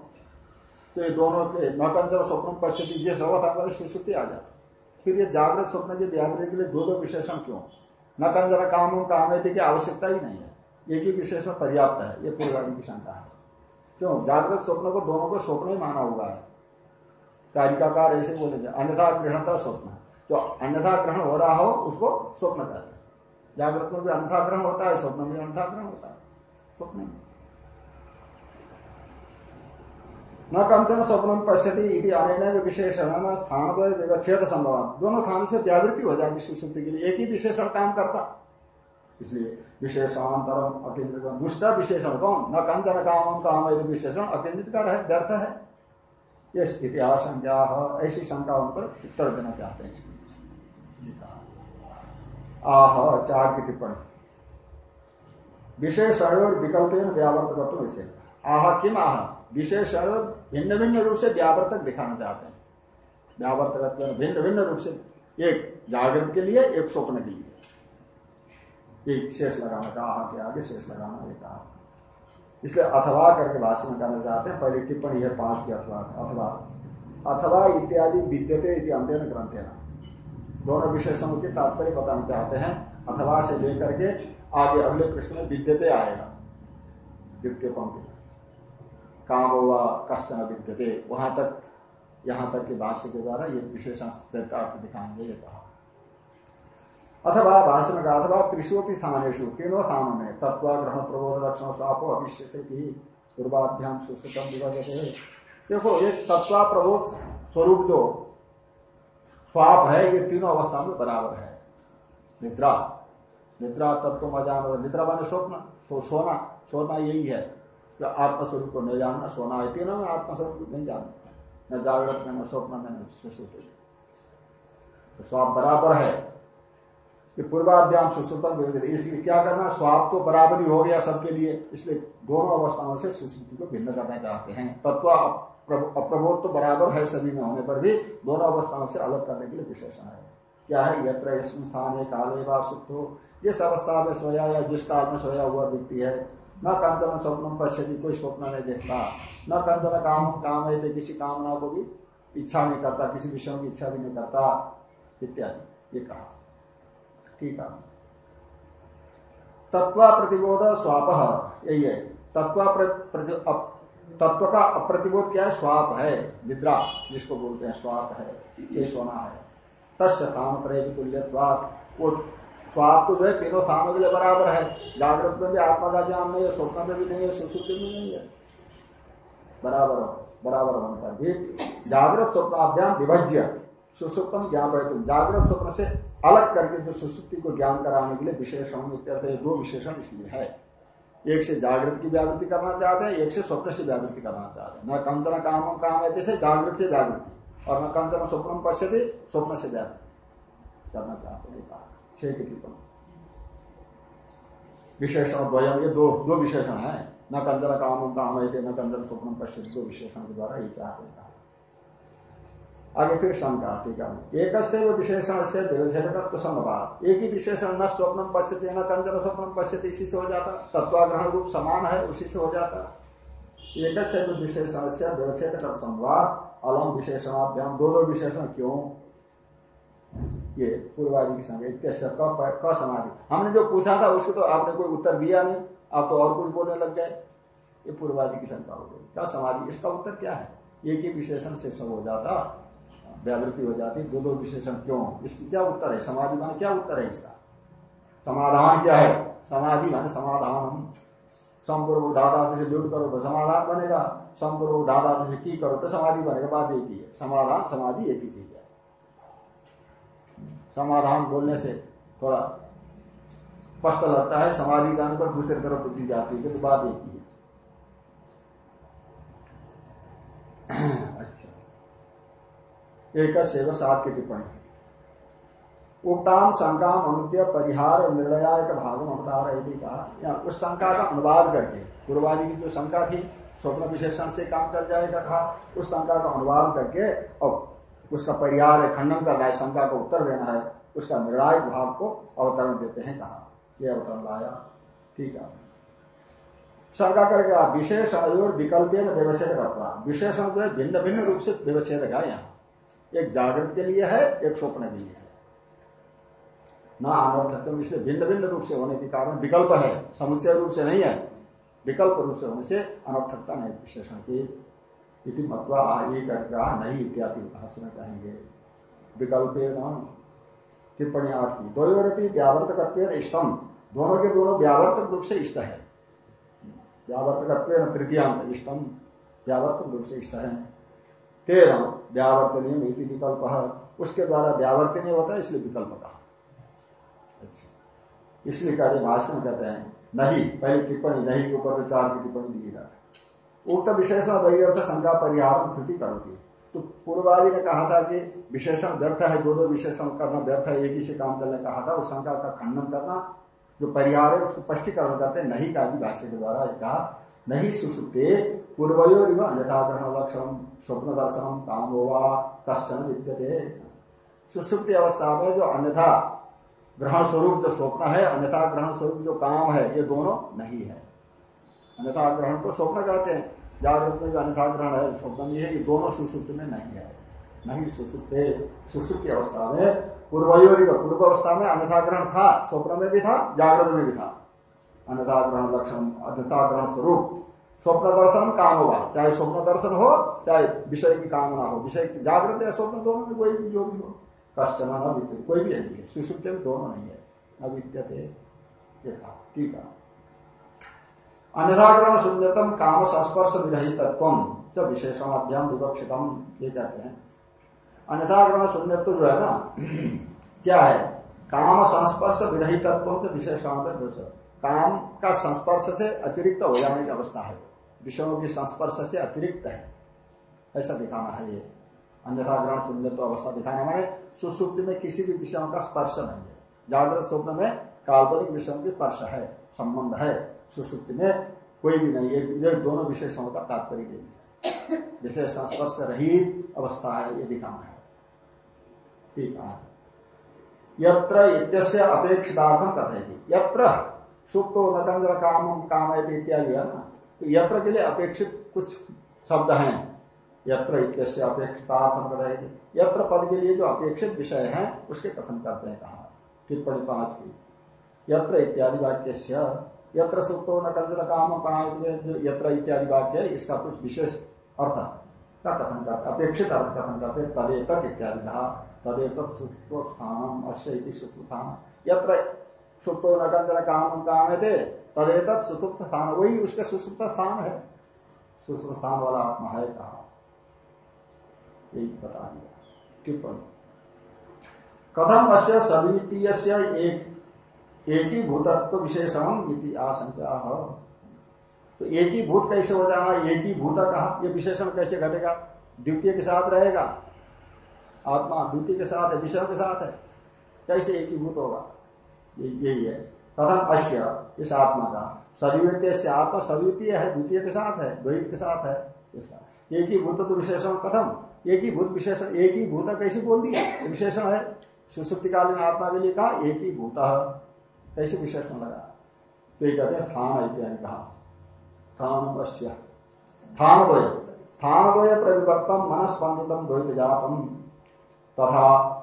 [SPEAKER 2] तो ये दोनों के न कंचन स्वप्न पश्यति जिस अवस्था पर सुश्रुति आ जाती फिर ये जागृत स्वप्न के व्यापने के लिए दो दो विशेषण क्यों? न कंजन काम काम की आवश्यकता ही नहीं है। एक ही विशेषण पर्याप्त है, ये पूर्वादि की शंका है। क्यों? जागृत स्वप्न को दोनों को स्वप्न ही माना हुआ है। कारिकाकार ऐसे बोले अन्यथा ग्रहण था स्वप्न। जो अन्यथा ग्रहण हो रहा हो, उसको स्वप्न कहते हैं। जागृत में भी अन्यथा ग्रहण होता है, स्वप्न में अन्यथा ग्रहण होता है। स्वप्न में न कंचन स्वप्न पश्यति विशेषण स्थान पर विवच्छेद संभव दोनों स्थान से व्यावृत्ति हो जाएगी सुश्रुति के लिए। एक ही विशेषण काम करता। इसलिए विशेषांतरम अकिंचित दुष्ट विशेषण कौन? न कंचन काम काम यदि विशेषण अकिंचित का व्यर्थ है। ये स्थिति आशंका ऐसी शंका उन पर उत्तर देना चाहते हैं। आह चार की टिप्पणी। विशेषण और विकल्प व्यावर्तक विषय आह, किम आह? विशेषण भिन्न भिन्न रूप से व्यावर्तक दिखाना चाहते हैं। व्यावर्तक भिन्न भिन्न रूप से। एक जागृत के लिए, एक स्वप्न के लिए। एक शेष लगाना, कहा के आगे शेष लगाना, ये कहा। इसलिए अथवा करके भाषण में करना चाहते हैं, पहले टिप्पणी है पाँच की अथवा अथवा। अथवा इत्यादि विद्यते अंत्यन ग्रंथ है दोनों विशेषणों के तात्पर्य बताना चाहते हैं, अथवा से लेकर के आगे अगले प्रश्न में विद्यते आएगा। द्वितीय पंक्ति काम हुआ, कश्चन विद्यते, वहाँ तक, यहाँ तक के भाष्य के द्वारा ये विशेषण दिखाएँगे, ये कहा। अथवा भाषण का अथवा त्रिशोपी स्थानेशु तीनों स्थानों में तत्व ग्रहण प्रबोध लक्षण स्वापो अभिष्य पूर्वाभ्याम सुश्रुतम विभाजते देखो ये तत्वा प्रबोध स्वरूप जो स्वाप है ये तीनों अवस्था में बराबर है। निद्रा निद्रा तत्व मजान निद्रा बने स्वप्न सो, सोना सोना यही है। तो आत्मस्वरूप को नहीं जानना सोना है तीनों में आत्मस्वरूप नहीं जानना। न जागृत में न स्वप्न में न सुश्रुत तो स्वाप बराबर है। कि पूर्वाभ्याम सुश्रुतम इसलिए क्या करना स्वाप तो बराबर ही हो गया सबके लिए, इसलिए दोनों अवस्थाओं से सुश्रुति को भिन्न करना चाहते हैं। तत्व अप्रबोध तो बराबर है सभी में होने पर भी, दोनों अवस्थाओं से अलग करने के लिए विशेषण है क्या है? यत्र स्थान है काले व जिस अवस्था में सोया या जिस काल में सोया हुआ व्यक्ति है, न कंदन स्वप्न पश्यति, कोई स्वप्न नहीं देखता। न कंदन काम काम है किसी कामना को भी इच्छा नहीं करता, किसी विषयों की इच्छा भी नहीं करता, इत्यादि। ये कहा। ठीक है तत्व प्रतिबोध स्वाप यही है। तत्व तत्व का अप्रतिबोध क्या है? स्वाप है, निद्रा, जिसको बोलते हैं स्वाप है, ये सोना है। तस्य काम तुल्य वो स्वाप तो जो है तीनों स्थानों के लिए बराबर है। जागृत में भी, आत्मा का ज्ञान नहीं है, स्वप्न में भी नहीं है सुश्रुति में नहीं है। बराबर हो, बराबर होने पर भी जागृत स्वप्नाभ्याम विभज्य। सुसुप्तम ज्ञान तुम जागृत स्वप्न से अलग करके जो सुसुप्ति को ज्ञान कराने के लिए विशेषण दो विशेषण इसलिए है। एक से जागृत की व्यावृत्ति करना चाहते हैं, एक से स्वप्न से व्यावृत्ति करना चाहते हैं। न कंचन काम काम है जैसे जागृत से व्यावृत्ति, और न कंचन स्वप्न पश्यति, स्वप्न से व्यावृत्ति करना चाहते हैं। छह की टिप्पणी। विशेषण द्वयम, ये दो दो विशेषण है। न कंजन काम काम है न कंजन स्वप्न पश्चिम दो विशेषण के द्वारा ये चाहते हैं। आगे फिर शंका टीका में एक विशेषण से व्यवच्छेदकत्व संभव एक ही विशेषण न स्वप्न पश्यते, न कंजन स्वप्न पश्यते, इसी से हो जाता। तत्वाग्रहण रूप समान है, उसी से हो जाता। एक विशेषण से व्यवच्छेद संवाद अलम विशेषणाभ्याम दो दो विशेषण क्यों? ये पूर्वादि की संख्या क समाधि। हमने जो पूछा था, उसको तो आपने कोई उत्तर दिया नहीं। आप तो और कुछ बोलने लग गए। ये पूर्वादि की शंका हो गई। क्या समाधि? इसका उत्तर क्या है? एक ही विशेषण से सब हो जाता। व्यावृत्ति हो जाती दो दो विशेषण क्यों? इसकी क्या उत्तर है? समाधि माने क्या उत्तर है इसका? समाधान क्या है? समाधि माने समाधान। संपूर्व दादा से लूट करो तो समाधान बनेगा। संपूर्व दादा से की करो तो समाधि बनेगा। बात एक ही है। समाधान, समाधि एक ही चीज़ है। समाधान बोलने से थोड़ा स्पष्ट लगता है। समाधि जाने पर दूसरी तरफ़ बुद्धि जाती है तो बात एक ही है। अच्छा। एक सात की टिप्पणी। उक्ताम शंका अनुद्य परिहार निर्णयायक भागम अवतार कहा। उस शंका का अनुवाद करके पूर्वादि की जो शंका थी, स्वप्न विशेषण से काम चल जाएगा कहा। उस शंका का अनुवाद करके और उसका परिहार खंडन करना है, शंका को उत्तर देना है, उसका निर्णायक भाव को अवतरण देते हैं कहा। यह अवतरण लाया। ठीक है। शंका करके विशेष अयोर विकल्प व्यवच्छेद करता। विशेषण जो है भिन्न भिन्न रूप से व्यवच्छेद है यहाँ। एक जागृत के लिए है, एक स्वप्न के लिए है। ना अनर्थत्व इसलिए भिन्न भिन्न रूप से होने के कारण विकल्प है समुचय रूप से नहीं है। विकल्प रूप से होने से अनर्थकता नहीं, विशेषण की इति नहीं इत्यादि भाषण कहेंगे। विकल्प टिप्पणी आठ की द्वयोरपी व्यावर्तक इष्टम दोनों के दोनों व्यावर्तक रूप से इष्ट है। व्यावर्तक तृतीयांत इष्टम व्यावर्तक रूप से इष्ट है। तेरह व्यावर्तनीय विकल्प उसके द्वारा व्यावर्तनीय होता है, इसलिए विकल्प कहा अच्छा। इसलिए कार्य भाषण कहते हैं, नहीं, पहले टिप्पणी, नहीं के ऊपर चार की टिप्पणी दी जाए उक्त विशेषण वही शंका परिहार कृति करोगी तो पूर्वादि ने कहा था कि विशेषण व्यर्थ है, दो दो विशेषण करना व्यर्थ है, एक ही से काम करने कहा था, उस शंका का खंडन करना, जो परिहार है, उसको स्पष्टीकरण करते नहीं का भाष्य के द्वारा कहा, नहीं सुसुप्ते पूर्वयो यथाग्रहण लक्षण स्वप्न दर्शन काम होगा कश्चन विद्यते। सुसुप्ति अवस्था में जो अन्यथा ग्रहण स्वरूप जो स्वप्न है, अन्यथा ग्रहण स्वरूप जो काम है, ये दोनों नहीं है। अन्यथा ग्रहण को स्वप्न कहते हैं। जागृत में जो अन्यथा ग्रहण है, स्वप्न नहीं है ये दोनों सुसुप्त में नहीं है। नहीं सुसुप्त सुसुप्त अवस्था में पूर्वयोरी पूर्व अवस्था में अन्यथा ग्रहण था, स्वप्न में भी था, जागृत में भी था। अन्यथा ग्रहण लक्षण, अन्यथा ग्रहण स्वरूप स्वप्न दर्शन काम होगा। चाहे स्वप्न दर्शन हो, चाहे विषय की कामना हो। विषय की जागृत या स्वप्न, दोनों में कोई भी जो भी हो, कश्चन अविद्य कोई भी नहीं है। सुसुप्त में दोनों नहीं है। अविद्यते देखा ठीक है। अन्यथाग्रहण शून्यतम काम संस्पर्श विरहित च विशेषणाभ्याम विवक्षितम, ये कहते हैं। अन्यथाग्रहण शून्यत्व जो है ना, क्या है? काम संस्पर्श विरही विरहित विशेषण काम का संस्पर्श से अतिरिक्त हो जाने की अवस्था है। विषयों की संस्पर्श से अतिरिक्त है। ऐसा दिखाना है ये। अन्यथा ग्रहण शून्य तो अवस्था दिखाना हमारे सुसुप्ति में किसी भी विषयों का स्पर्श नहीं है। जागृत स्वप्न में काल्पनिक विषयों की स्पर्श है, संबंध है। सुसुप्ति में कोई भी नहीं है। दोनों विशेषणों का तात्पर्य लिए विशेष संस्पर्श रहित अवस्था है, ये दिखाना है। ठीक है। यत्र अपेक्षितार्थम कथेगी यत्र सुप्त नतंत्र काम काम इत्यादि है ना? तो यत्र के लिए अपेक्षित कुछ शब्द हैं। यत्र इत्यस्य अपेक्षितार्थम रहेगी यत्र पद के लिए जो अपेक्षित विषय है, उसके कथन करते हैं कहा? टिप्पणी पाँच की। यत्र इत्यादि वाक्य यत्र सुप्तो न कंजन काम जो यत्र इत्यादि वाक्य है, इसका कुछ विशेष अर्थ का कथन करते अपेक्षित अर्थ कथन करते तदेत इत्यादि कहा। तदेत स्थान अश्य सुप्तान यत्र सुप्तो न काम काम थे तदेत सुसुप्त स्थान वही उसका सुसुप्त स्थान है। सुसुप्त स्थान वाला आत्मा है कहा? बता दिया टिप्पणी। कथम अश्य सद्वितीय एक एक ही भूतत्व विशेषण आशंका। तो एक ही भूत कैसे हो जाना? एक ही भूत कहा? यह विशेषण कैसे घटेगा? द्वितीय के साथ रहेगा। आत्मा द्वितीय के साथ है, विषय के साथ है। कैसे एक ही भूत होगा? यही है प्रथम अश्य इस आत्मा का। सद्वितीय से आत्मा सद्वितीय है, द्वितीय के साथ है, द्वैत के साथ है, इसका। एक ही भूत तो विशेषण कथम, एक ही भूत विशेषण, एक ही भूत कैसे बोल दिया? विशेषण है। सुसुप्तिकालीन आत्मा के लिए कहा, एक ही भूत कैसे विशेषण लगा? तो ये कहते हैं, स्थान इत्यादि कहा। स्थान अश्य स्थान स्थान द्वय प्रविवर्तम मनस्पंदितम द्वैत जातम तथा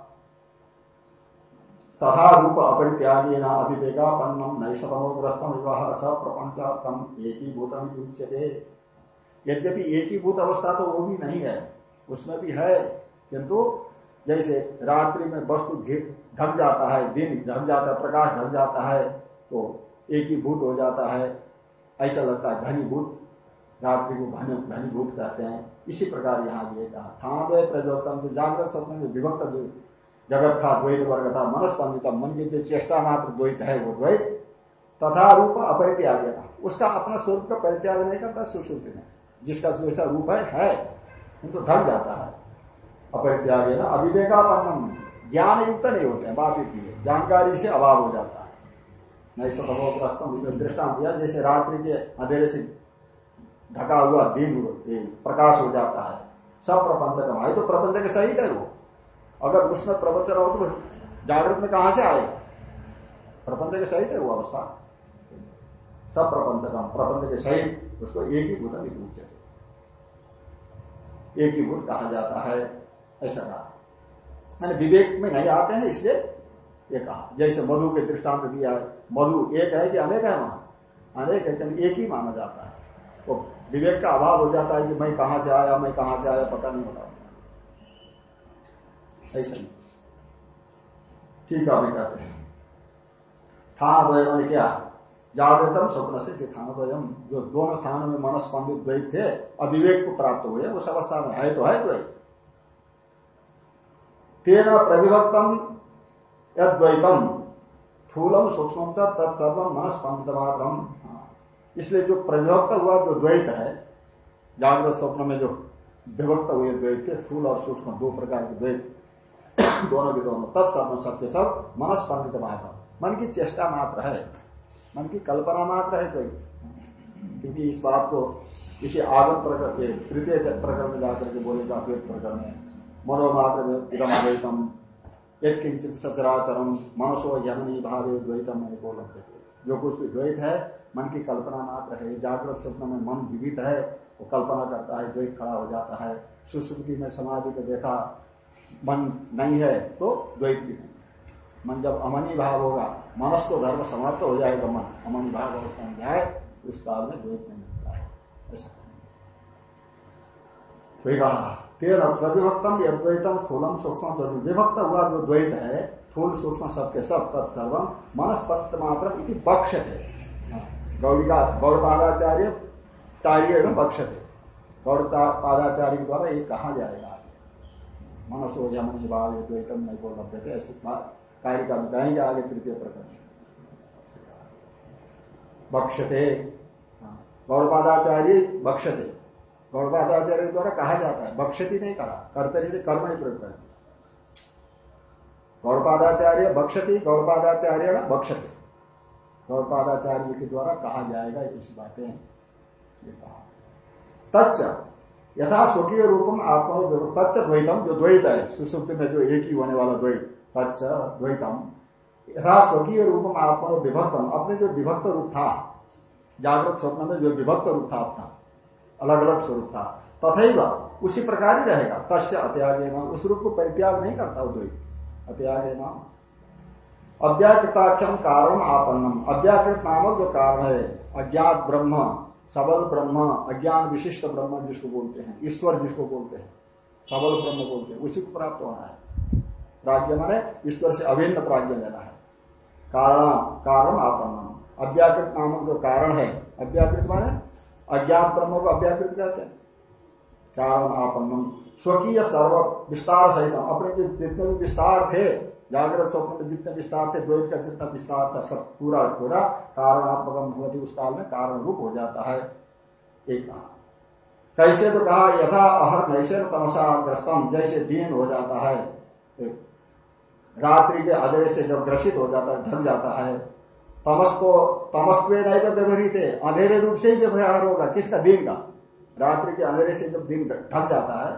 [SPEAKER 2] तथा रूप अपरित्यागी न अभिवेगापन्नम नैषतमोग्रस्तम विवाह स प्रपंचात्म एक ही भूतम उच्यते। यद्यपि एक ही भूत अवस्था तो वो भी नहीं है, उसमें भी है, किंतु जैसे रात्रि में वस्तु ढक जाता है, दिन ढक जाता है, प्रकाश ढक जाता है तो एक ही जाता है। ऐसा लगता है घनीभूत, रात्रि को घनी घनीभूत कहते हैं। इसी प्रकार यहाँ भी कहा थानोदय प्रजोत्तम, जो जागृत स्वप्न में विभक्त जगत था द्वैत वर्ग था मनस्पंदित मन की जो चेष्टा मात्र द्वैत है वो द्वैत, तथा रूप अपरित्याग उसका अपना स्वरूप का परित्याग नहीं करता, सुश्रुति में। जिसका जैसा रूप है है तो ढक जाता है। अपरित्याग ना, अविवेकापन्नम। ज्ञान युक्त नहीं होते हैं, बात इतनी है। जानकारी से अभाव हो जाता है। नहीं सतमोग्रस्तम दृष्टान दिया, जैसे रात्रि के अंधेरे से ढका हुआ दिन प्रकाश हो जाता है। सब प्रपंच का है तो प्रपंच के सहित है वो। अगर उसमें प्रबंध रहो तो जागृत में कहा से आए? प्रपंच के सहित है वो अवस्था। सब प्रपंच का प्रबंध के सहित उसको एक ही भूत एक ही भूत कहा जाता है, ऐसा कहा। मैंने विवेक में नहीं आते हैं, इसलिए ये कहा। जैसे मधु के दृष्टांत दिया है, मधु एक है कि अनेक है वहाँ? अनेक है एक ही माना जाता है। तो विवेक का अभाव हो जाता है कि मैं कहाँ से आया, मैं कहाँ से आया, पता नहीं होता। ऐसा नहीं ठीक है, अभी कहते हैं। स्थान द्वय क्या? जागृतम स्वप्न से स्थान द्वयम जो दोनों स्थानों में मनस्पंदित द्वैत थे, अविवेक को प्राप्त हुए, उस अवस्था में है तो है द्वैत। तेना प्रविभक्तम यद्वैतम थूलम सूक्ष्म तत्सर्व मनस्पंदित मात्र इसलिए जो प्रविभक्त हुआ, जो द्वैत है, जागृत स्वप्न में जो विभक्त हुए द्वैत के स्थूल और सूक्ष्म, दो प्रकार के द्वैत। दोनों के दोनों। तत्सर्व सबके सब मनस्पंदित मात्र। मन की चेष्टा मात्र है। मन की कल्पना मात्र है कोई। क्योंकि इस बात को इसी आगम प्रकरण के, तृतीय प्रकरण में जाकर के बोलेगा वेद प्रकरण में। मनोमात्र इदम अद्वैतम यदकिंचित सचराचरम, मनसो यमनी भावे द्वैतम उपलब्ध जो कुछ भी द्वैत है, मन की कल्पना मात्र है। जागृत स्वप्न में मन जीवित है, वो कल्पना करता है, द्वैत खड़ा हो जाता है। सुश्रुति में समाधि को देखा मन नहीं है तो द्वैत भी नहीं मन जब अमनी भाव होगा, मनस तो धर्म समाप्त हो जाएगा मन। अमनी भाव अवस्था में जाए उस काल में द्वैत नहीं मिलता है। ऐसा तेरह, सविभक्तम अद्वैतम स्थूलम सूक्ष्म विभक्त हुआ जो द्वैत है थूल सूक्ष्म सबके सब तत्सर्वम मनस्पत्त मात्र बक्ष थे गौरिका, गौरपादाचार्य चार्य बक्ष थे गौरपादाचार्य के द्वारा ये कहा जाएगा। मनसो यमनी भाव द्वैतम नहीं बोल लभ्य थे ऐसी कार्य का बताएँगे आगे तृतीय प्रकरण बक्षते हाँ। गौरपादाचार्य बक्षते गौरपादाचार्य द्वारा कहा जाता है बक्षती नहीं कहा करते नहीं कर्म नहीं प्रयोग करें गौरपादाचार्य बक्षती गौरपादाचार्य बक्षते गौरपादाचार्य के द्वारा कहा जाएगा इस बातें ये कहा तच्च यथा स्वकीय रूपम आत्मा तच्च द्वैतम जो द्वैत है, सुसुप्ति में जो एक ही होने वाला द्वैत, तच्च द्वैतम यथा स्वकीय रूपम आत्मा विभक्तम, अपने जो विभक्त रूप था, जागृत स्वप्न में जो विभक्त रूप था अपना अलग अलग स्वरूप था तथा उसी प्रकार ही रहेगा। तस्य अत्यागे उस रूप को परित्याग नहीं करता द्वैत। अत्यागे अव्याकृताख्यम कारण आपन्नम। अव्याकृत नामक जो कारण है, अज्ञात ब्रह्म सबल ब्रह्म, अज्ञान विशिष्ट ब्रह्म जिसको बोलते हैं, ईश्वर जिसको बोलते हैं, सबल ब्रह्म बोलते हैं, उसी को प्राप्त होना है। प्राज्ञ माने ईश्वर से अभिन्न प्राज्ञ लेना है। कारण कारण आपन्नम अव्याकृत नामक जो कारण है, अव्याकृत माने अज्ञात ब्रह्म को अव्याकृत कहते हैं। कारण आपन्नम स्वकीय सर्व विस्तार सहित अपने जो जितने भी विस्तार थे, जागृत स्वप्न में जितने विस्तार थे, द्वैत का जितना विस्तार था, सब पूरा पूरा कारणात्मक उस काल में कारण रूप हो जाता है। एक कहा। कैसे तो कहा, यथा अहर नैसे तमसा ग्रस्तम, जैसे दीन हो जाता है। रात्रि के अधेरे से जब ग्रसित हो जाता है ढक जाता है। तमस को तमस्व नहीं व्यवहित है अंधेरे रूप से ही व्यवहार होगा। किसका? दिन का। रात्रि के अंधेरे से जब दिन ढक जाता है,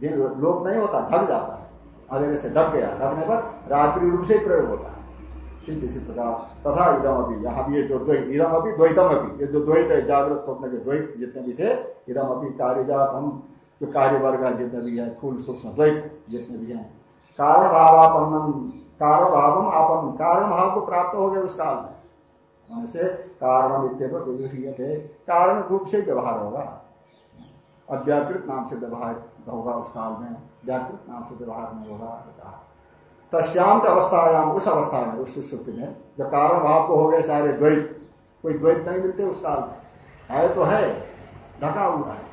[SPEAKER 2] दिन लोक नहीं होता, ढक जाता है। अंधेरे से ढक गया, ढकने पर रात्रि रूप से प्रयोग होता है। ठीक इसी प्रकार तथा इदम अभी यहाँ भी ये जो द्वैत इदम अभी द्वैतम अभी ये जो द्वैत है, जागृत स्वप्न के द्वैत जितने भी थे इदम अभी कार्यजात हम जो कार्य वर्ग जितने भी है, फूल, सूक्ष्म, द्वैत जितने भी हैं। कारण भावापन्नम कारण भावम आपन कारण भाव को प्राप्त हो गया उस काल में। से कारण थे कारण रूप से व्यवहार होगा। अव्याकृत नाम से व्यवहार होगा उस काल में, व्याकृत नाम से व्यवहार नहीं होगा कहा। तस्याम अवस्थायाम उस अवस्था में उस सुश्रुति में जब कारण भाव को हो गए सारे द्वैत, कोई द्वैत नहीं मिलते उस काल में। है तो है, ढका हुआ है।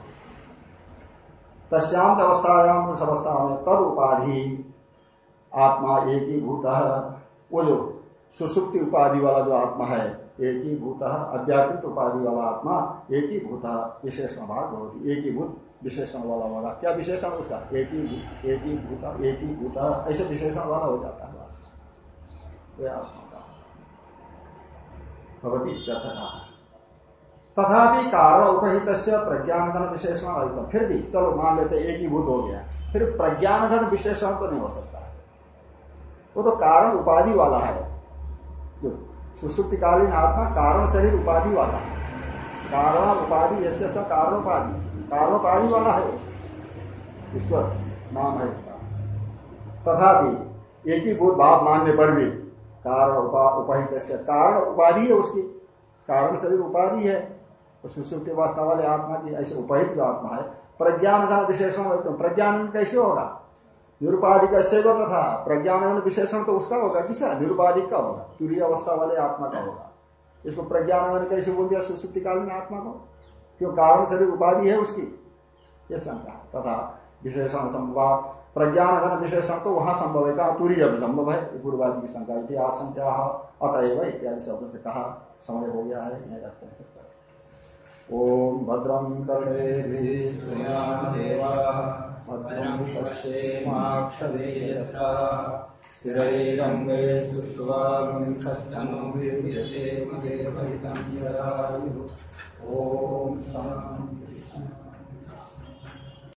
[SPEAKER 2] तस्याम अवस्थायाम उस अवस्था में तद उपाधि, आत्मा एक ही भूत, वो जो सुसुप्ति उपाधि वाला जो आत्मा है एक ही भूत अव्याकृत उपाधि वाला आत्मा एक ही भूत विशेषण भाग होती एक ही? भूत विशेषण वाला होगा क्या विशेषण उसका एक ही एक ही भूत एक ही भूत ऐसे विशेषण वाला हो जाता है। आत्मा का भवती तथापि कारण उपहित प्रज्ञान धन विशेषण फिर भी, चलो मान लेते एक ही भूत हो गया। फिर प्रज्ञान धन विशेषण तो नहीं हो सकता। वो तो कारण उपाधि वाला है। जो सुसुप्तिकालीन आत्मा कारण शरीर उपाधि वाला है। कारण, उपाधि ऐसे सब कारण उपाधि कारण उपाधि वाला है ईश्वर, नाम है उसका। तथापि एक ही भूत भाव मानने पर भी कारण, उपा, उपहित कारण, उपाधि है उसकी। कारण शरीर उपाधि है। तो सुसुप्ति अवस्था वाले आत्मा की ऐसे उपहित जो आत्मा है, प्रज्ञान धन विशेषण प्रज्ञान कैसे होगा? निरुपाधिक तथा प्रज्ञान विशेषण तो उसका होगा। किसा निरुपाधिक का होगा। तुरीय अवस्था वाले आत्मा का होगा। इसको प्रज्ञान कैसे बोल दिया? सुश्रुति कालीन आत्मा को। क्यों? कारण शरीर उपाधि है उसकी। ये शंका तथा विशेषण संभव प्रज्ञान विशेषण तो वहाँ संभव है। कहा? तुरीय संभव है। पूर्वादि की शंका थी आशंका अतएव इत्यादि शब्द से कहा। समय हो गया है। नहीं रखते हैं। कर्णे भद्रं स्थिरैरङ्गे सुष्वागुंसस्तनोर्यशेमदेवहितं यदायुः ॐ